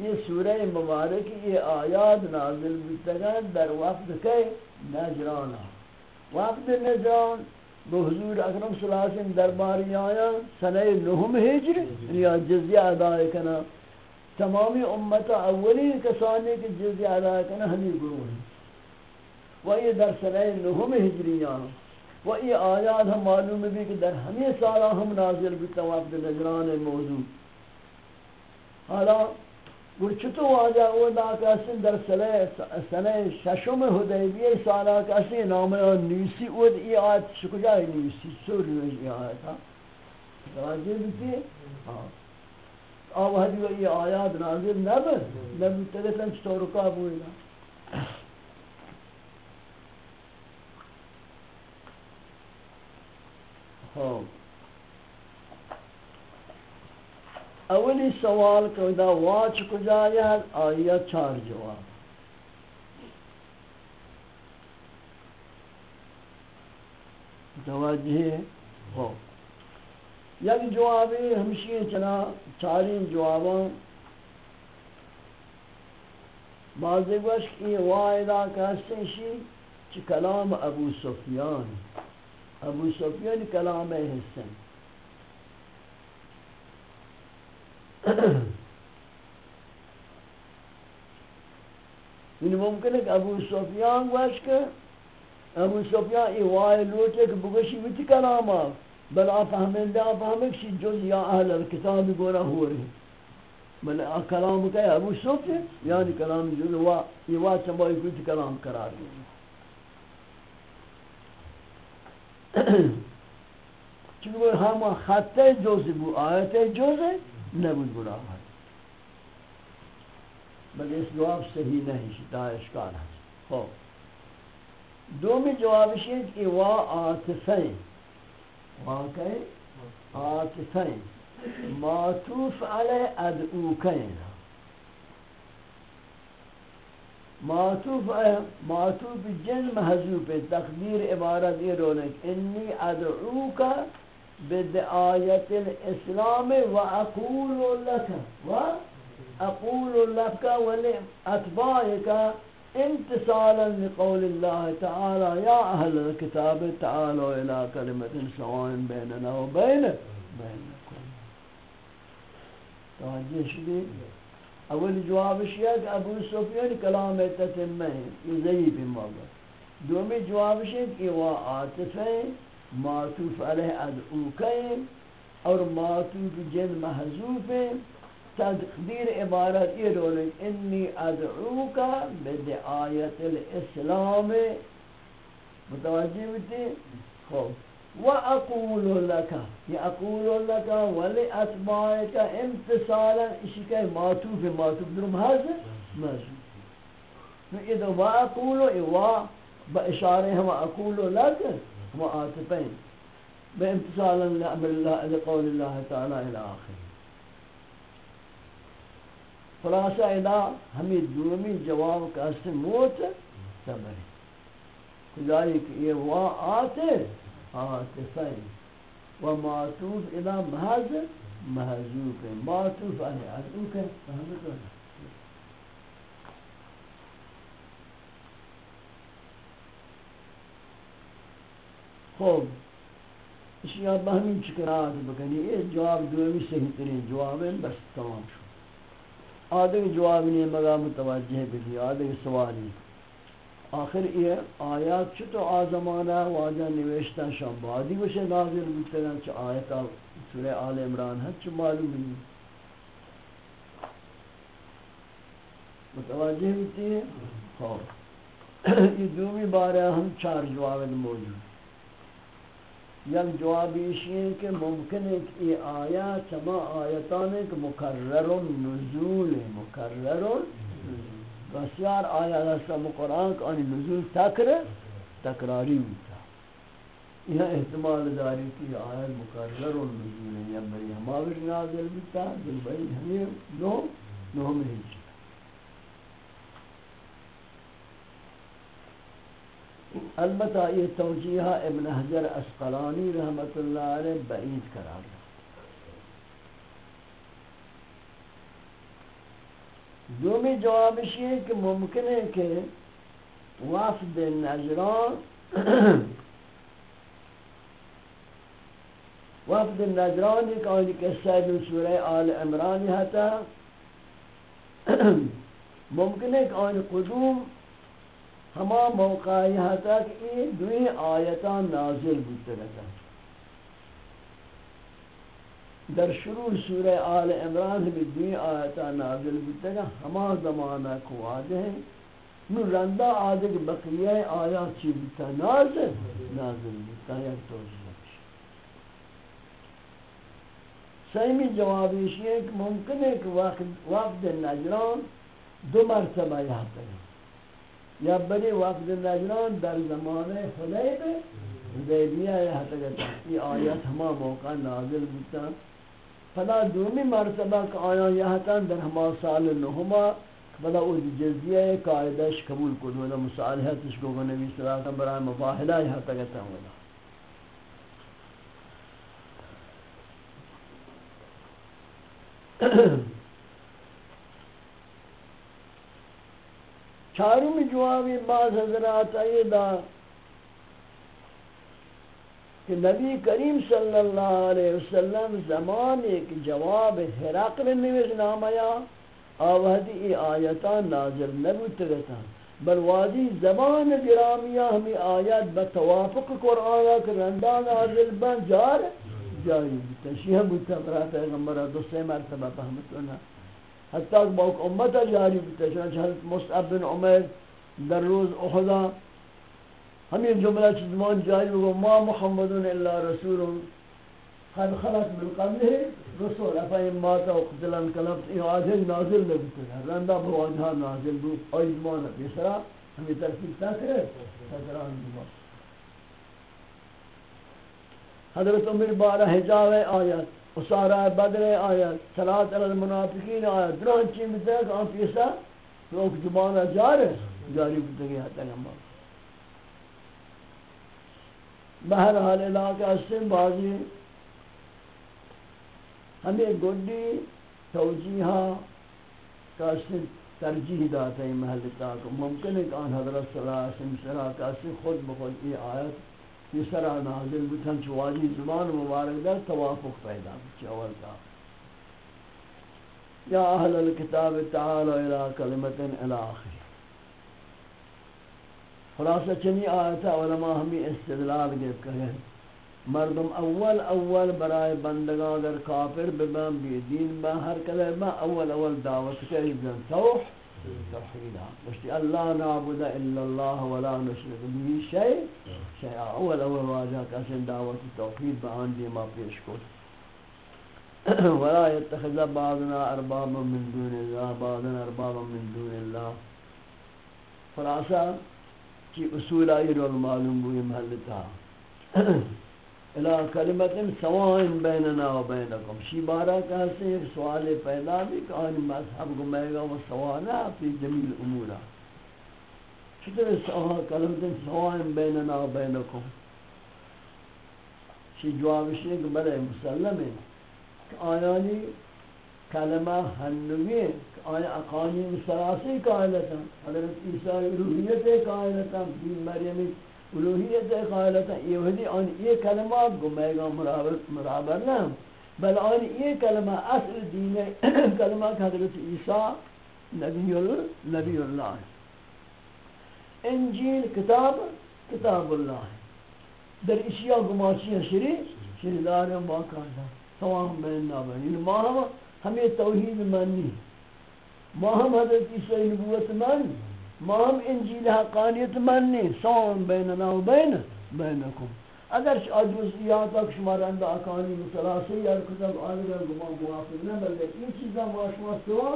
یہ سورہ مبارک یہ آیات نازل بتگان در وقت کے نجرانا وقت نجران بحضور اکرم صلی اللہ علیہ وسلم درباری آیا سنہ نهم ہجر یا یعنی جزیہ ادا کنا. تمامی امت اولی کسانی کے جزیہ ادا کنا ہمی گروہ ہیں و یہ در سنہ نهم ہجریان و یہ آیات ہم معلوم بھی کہ در ہمیں سالہ ہم نازل بتا وقت نجران موضوع۔ حالا گرچتو واجہ وہ دا کسی در سنہ ششم حدیبیہ سالہ کسی نام نیسی او ای آیت شکجای نیسی سور نیسی آیتا توجہ بیتی ہاں۔ آوہدی و یہ آیات نازل نبر نبی تلتن چطور کابوئی نا۔ ہاں۔ اولی سوال کو دا واچ کجایا آیا چار جواب۔ توجہ ہو ہاں۔ یک جوابی ہمشی چنا، چارین جواباں۔ بعضی گوش کی وائدہ کہستے شی، چی کلام ابو سفیان۔ ابو سفیان کلام حسن. یعنی ممکن ہے کہ ابو سفیان گوش کہ ابو سفیان ای وائے لوٹے کہ بگوشی بیتی کلام آف بل فهمن دا فهمك شي جز يا اهل الكتاب گورا ہو رہے بل کلام کا ابو سفیان یعنی کلام جز، وا، یہ وا چمبا کوئی کلام قرار دیا <coughs> چونکہ ہم خط جز بو آیت جز نبود بڑا ہے بل اس جواب صحیح نہیں شتا اشکال ہے خوب دومی جوابش ہے کہ وا آتفین. واقع عاطفین معطوف علی ادعوکین. معطوف معطوف جن محذوف تقدیر عبارت یہ رولک انی ادعوکا بدعایت الاسلام و اقول لك و اقول لك ولی اتباعك امتصالا لقول الله تعالى يا أهل الكتاب تعالوا إلى كلمة سواء بيننا وبين بينكم توجه شديد اول جواب شیعہ کہ ابو سفیان یعنی کلام تتمہ یہ ضعیف موضوع دومی جواب شیعہ کہ وہ عاطف ہیں، معطوف علیہ ادعوکیں اور معطوف جن محضوف ہیں۔ تقدیر عبارت یہ رول انی ادعوکا بدعایت الاسلام متوجہ بیتی خوب وأقول لك يقول لك ولأتباعك امتصالا إشكال معطوف معطوف درم هذا؟ مجموع فإذا وأقول إوا بإشارة وأقول لك وآتفين بامتصالا لأمر الله لقول الله تعالى إلى آخره. فلاسا ادا ہمیں الدومي جواب کا موت صبر كذلك کہ یہ آتے و معطوف ادا محض محضوف ہے معطوف ہے عدوک ہے فہمت ہونا خوب اسی اب ہمیں چکرات بکنی. یہ جواب دومی صحیح ترین جواب ہے بس تمام شو آدھے جواب نہیں مگا متوجہ بھی آدھے سوالی آخر یہ آیات چھتو آزمانہ واجہ نوشتہ شامبادی وشے نازل بکتے ہیں چھ آیتا سورہ آل عمران ہے چھ معلوم نہیں۔ متوجہ ہوتی ہے ہاں۔ یہ دومی بارہ ہم چار جواب موجود یک جواب یہ کہ ممکن ہے کہ یہ آیات چما آیتان ایک مکرر نزول مکرر بسیار آیات ہستا مقرآن کا آنی نزول تکر تکراری ہوتا یہ احتمال داری کی آیت مکرر نزول ہے یا بری ہماور نازل بیتا دل بری ہمیں نو نو ہمیں ہیچ البتہ یہ توجیہ ابن حجر اسقلانی رحمت اللہ علیہ بعید قرار دیا دومی جوابش یہ کہ ممکن ہے کہ وفد نجران <coughs> وفد نجران ایک آنی کہ سید سورہ آل عمرانی ہتا <coughs> ممکن ہے کہ آنی قدوم ہما موقع یہاں تک یہ دوئی آیتان نازل بودتے رہتا در شروع سورہ آل عمران بھی دوئی آیتان نازل بودتے رہتا ہما زمانہ کو آدھے ہیں نو رندہ آدھے کہ بقیہ آیات چی بودتا نازل نازل بودتا یک توجہ سیمی جواب جوابی ہے کہ ممکن ہے کہ وقت نجران دو مرتبہ یاد ہے یا بڑی وقت نجران در زمان حلیب حدیبیہ یاد ہے یہ آیت ہما موقع نازل بتا فلا دومی مرتبہ کہ آیا یاد در ہما سال نہما بلا او جزیہ قاعدش قبول کو ولا مصالحتش کو نبی صلی اللہ علیہ وسلم برای مفاہلہ یہاں تک ولا چاروں جوابی بعض حضرات ایدا کہ نبی کریم صلی اللہ علیہ وسلم زمان ایک جواب حرقل نویز نامیا آوہدی ای آیتان نازل نبوت گتا بل وادی زبان گرامیہ ہمیں آیت بتوافق قرآن کہ رندان نازل بن جار جاری بتا شیح بتا برا پیغمبرہ دو سے مرتبہ فهمتونا حتی کہ باوک امتا جاری بتا چنانچہ حضرت مصعب بن عمر در روز احدا ہمیں جملہ چیزمان جاری بگو ما محمدun الا رسول. قد خلق من قبله رسول افایم ماتا و قتلن کلمت این آجه نازل نبیتن رنده بواجه ہاں نازل بود آیزمان بیسرا ہمیں ترکیب تکره تکران دیما حضرت عمر بارہ حجاب آیت، اسارہ بدر آیت صلاة علی المنافقین آیت دران چیم بیتن آن پیسا روک جبانا جارے، جاری بیتن گیا تنگم بہرحال علاقہ اسم بازی۔ ہمیں گڈی توجیحہ کاسی ترجیح داتا ہے محل تاک۔ ممکن ہے کہ آن حضرت صلی اللہ علیہ وسلم سرا کاسی خود بخود یہ آیت، یہ سرا نازل بتن چواجی زمان مبارک در توافق پیدا چاول تا یا اہل الكتاب تعالوا الى کلمت الاخر خلاصہ چنی آیتا علماء ہمیں استدلال گئے کہیں مردم اول اول برای بندگان اگر کافر ببن بی دین با ہر کلر با اول اول دعوت کری بزن توح توحیدہ مشتی اللہ نعبد الا اللہ ولا نشرک بھی شئی شئی اول اول واجہ کسن دعوت توحید با آن دیما پیش کن ولا يتخذ بعضنا اربابا من دون اللہ، بعضنا اربابا من دون اللہ۔ خلاصہ کی اصول آئی رول معلوم ہوئی محلتا الى کلمت سوائن بیننا و بینکم۔ شی بارا کہتے ہیں ایک سوال پیدا بھی کہ آنی مذہب کو میگا و سوانا فی جمیل امورا چطور سوال کلمت سوائن بیننا و بینکم؟ شی جواب شیئے کہ بلے مسلم ہے کہ آیانی کلمہ ہنوی آیا اقانی مسلاسی قائلتا حضرت عیسیٰ روحیت قائلتا بی مریمی الوہیت قائلتا یہ ودی ان یہ کلمات گمیگا مرابر نہ بل ان یہ کلمہ اصل دین <coughs> کلمہ حضرت عیسیٰ نبی اللہ نبی اللہ انجیل کتاب کتاب اللہ در اشیاء گماشی شری شری دار باقاعدہ تمام بین نابین یعنی ما ہم ہمیں توحید مانی۔ ما ہم حضرت عیسیٰ نبوت مانی۔ ما ہم انجیل حقانیت مننی سوان بیننا و بین بینکم۔ اگر جزئیات تک شما رند اقانی مسلاسی یا کتاب آدگر گمان موافق نہ بلکہ این چیزا ما شما سوا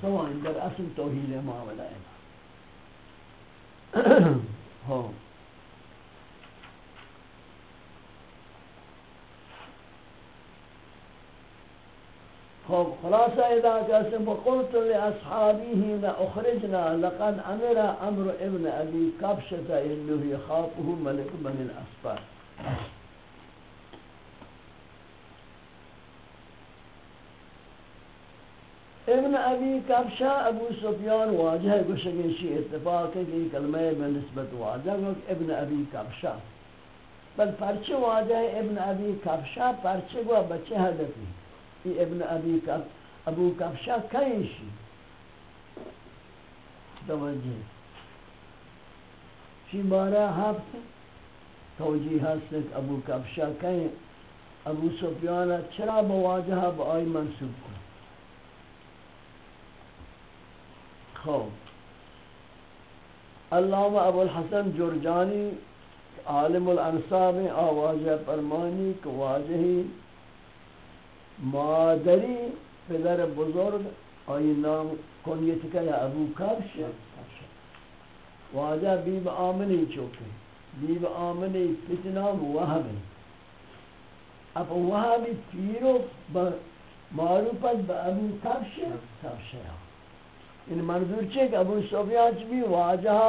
سوان در اصل توحید معاملہ ہے ہاں خب، خلاصہ اذا قسم وقلت لاصحابه لاخرجنا لقد امر امر ابن ابي كبشه انه يخافه ملك بن الاصفار ابن ابی کبشا ابو سفیان واجہ گوشگی شی اتفاق ہے کہ کلمہ بنسبت واجہ ابن ابی کبشا بل پرچہ واجہ ابن ابی کبشا پرچہ گوا بچے حدثی ای ابن ابی کف ابو کفشا کئیشی توجه شی بارا هفت توجیه هست ابو کفشا کئی ابو سفیان چرا بواجه با آی منصوب کن خوب علامہ ابو الحسن جرجانی عالم الانصاب آواز فرمانی کہ واجہی مادری پدر بزرگ آئی نام کنیت کا یا ابو کبش واجہ بیب آمنی چوکے بیب آمنی پتنام وحب اب وحبی پیرو معروفت با ابو کبش کبش ان منظور چیک ابو سفیان چی بھی واجہ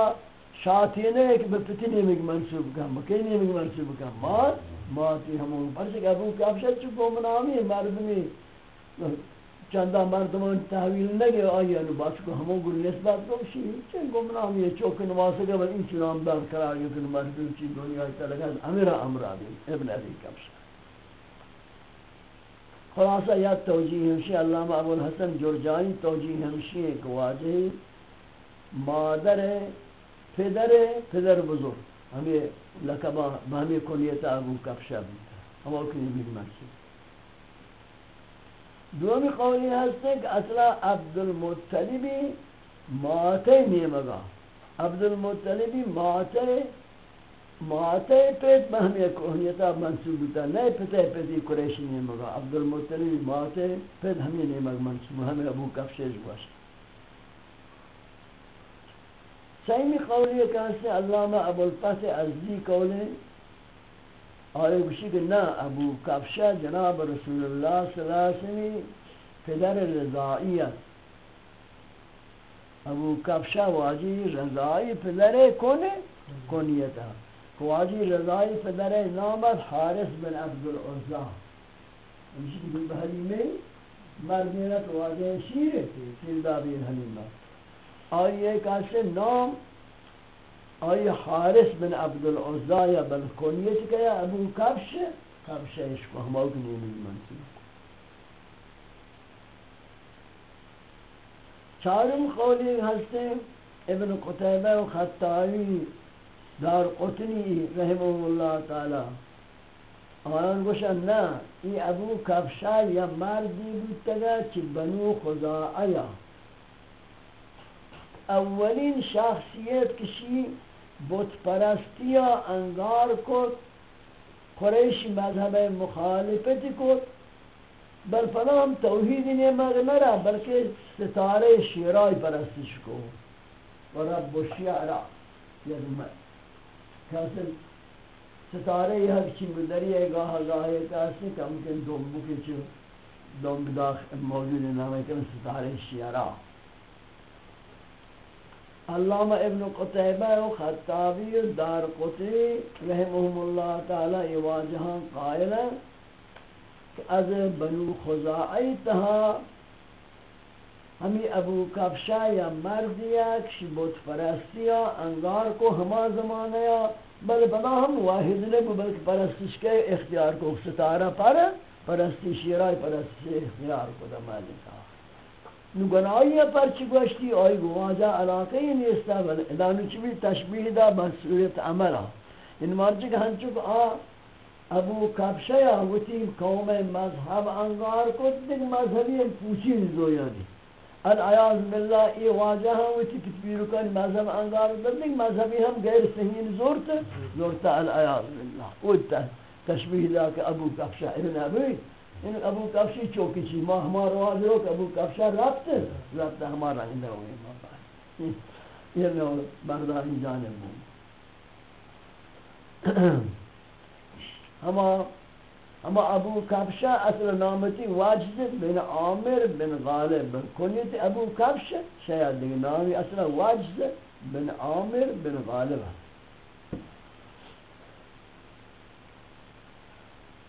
شاطینه که به پتی نمیگ منصوب کن بکی نمیگ منصوب کن مات ماتی همون پرچه که ابو کفشت چو گمنامی مردمی۔ چندہ مردمان تحویل نگے، آئی انو باش کو ہموں گل نسبت کو شی چن گمنامی چوک نواسے گا بل این چنام دار قرار یکن مردم چی دنیا تلگا امرا امرا ابن ابی کفش خلاصہ، یا توجیہ ہمشی، علامہ ابو الحسن جرجانی توجیہ ہمشی ایک واجہ مادر پدر پدر بزرگ۔ ہمیں لقبہ ہمیں کنیت ابو کفشہ بھی ہم کنی بھی مرسی. دومی قولی ہستے کہ اصلا عبد المطلبی ماتے نیمگا عبد المطلبی ماتے ماتے پیت بہمی کنیتا منصوب تا نئے پتے پیتی قریشی نیمگا. عبد المطلبی ماتے پیت ہمیں نیمگ منصوب. ہمیں ابو کفشہ جواشت سیمی قولی کہ اس کہاستے علامہ ابو الفتح ازدی قولی آئے گوشی کہ نا ابو کفشہ جناب رسول اللہ صلی اللہ علیہ وسلم پدر رضائیت ابو کفشہ واجی رضائی پدر کن کنیتا واجی رضائی پدر نامت حارس بن عبد العزا گوشی کہ بحلی میں مردینت واجی شیر تھی شیر دابی حلیمہ۔ آیه کاسه نام آیه حارس بن عبدالعزا یا بن کنیت که یا ابو کبش کبش عشق و همه که منتی چارم قولی هسته ابن قتیبه و خطایی دار قطنی رحمه الله تعالی. آنان گوشن نه ای ابو کفشه یا مردی بود که بنو خدا آیا اولین شخصیت کشی بت پرستی انگار کت، قریش مذہب مخالفت کت، بل فلا توحید نعمت نرا، بلکہ ستارے شیرائی پرستش کو و رب الشعرا یعنی کاسل ستارے یہ حق کچھ مدری ہے، گاہ گاہ کاسل کم کن دوم بکی چو دوم بداخل موجود نامے کن ستارے شیرائی علامہ ابن قطعبہ و خطابی و دار قطعی رحمهم اللہ تعالی یہ واجہاں قائل ہے کہ از بنو خزاعی تہا ہمیں ابو کفشا یا مردیا کشی بوت پرستیا انگار کو ہما زمانیا بل بنا ہم واحد نے بلکہ پرستش کے اختیار کو ستارہ پر پرستی شیرائی پرستی اختیار کو دمالی نگنائی پرچی گوشتی آئی گواجا علاقه نیستا بل ادانو چی بھی تشبیح دا بصورت عملا ان مرچی کہ ہنچو آ ابو کبشہ یا وتی قوم مذہب انگار کو دیکھ مذہبی پوچی زویا دی العیاض باللہ ای واجہ ہم وتی کتبیرو کن مذہب انگار کو دیکھ مذہبی ہم غیر صحیح زورتا زورتا العیاض باللہ اوتا تشبیح دا کہ ابو کبشہ ابن ابوی این ابو کفشی چوکی چی ما ہمارا واضح ہو کہ ابو کفشا ربط ربط ہمارا اندر ہوئی ما یہ میں برداری جانب ہوں۔ ہما ہما ابو کفشا اصل نامتی واجد بن عامر بن غالب بن کنیت ابو کفش، شاید دیگه نامی، اصل واجد بن عامر بن غالب۔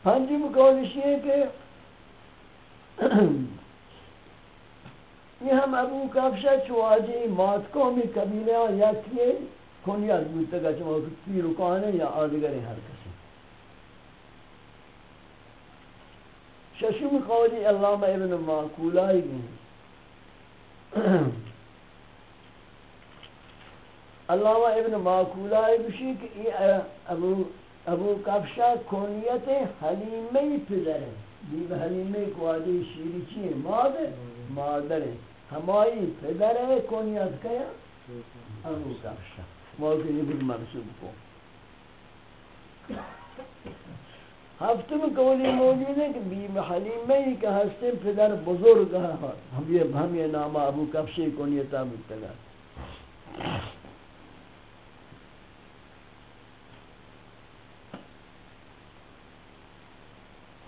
ہاں پنجی مقولش یہ کہ یہ ہم ابو کفشہ چواجی مات قومی قبیلہ یا کیے کنیت بودتا گا چما پیر کانے یا آدگرے ہر کسی؟ ششم قولی علامہ ابن معقولائی گئے علامہ ابن معقولائی بشی کہ یہ ابو ابو کفشا کنیت حلیمی پدر ہے دیو حلیمی کو آدھی شیری چیئے مادر. مادر ہے ہمائی پدر ہے کنیت کیا ابو کفشا. موقع یہ بھی مرسوب کو ہفتم قولی موجود ہے کہ بیم حلیمہ ہی کہ ہستیں پدر بزرگ ہم یہ ہم یہ نام ابو کفشی کنیتا بتگا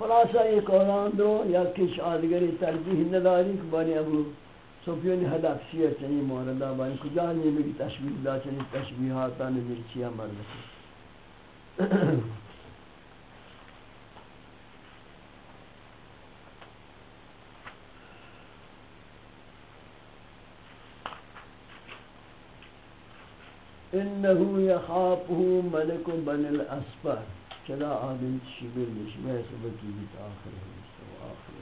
خلاصہ یہ قولان دو یا کش آدگری ترجیح نداری کہ بانی ابو سفیانی حدف شیئر چنی موردہ بانی کجا نہیں بھی تشبیح دا چنی تشبیحاتا نظر چیا مرد انه يخافه <clears throat> ملك بن الاسفر چلا آدم چی بردش بیس سبکی بیت آخر ہے آخر ہے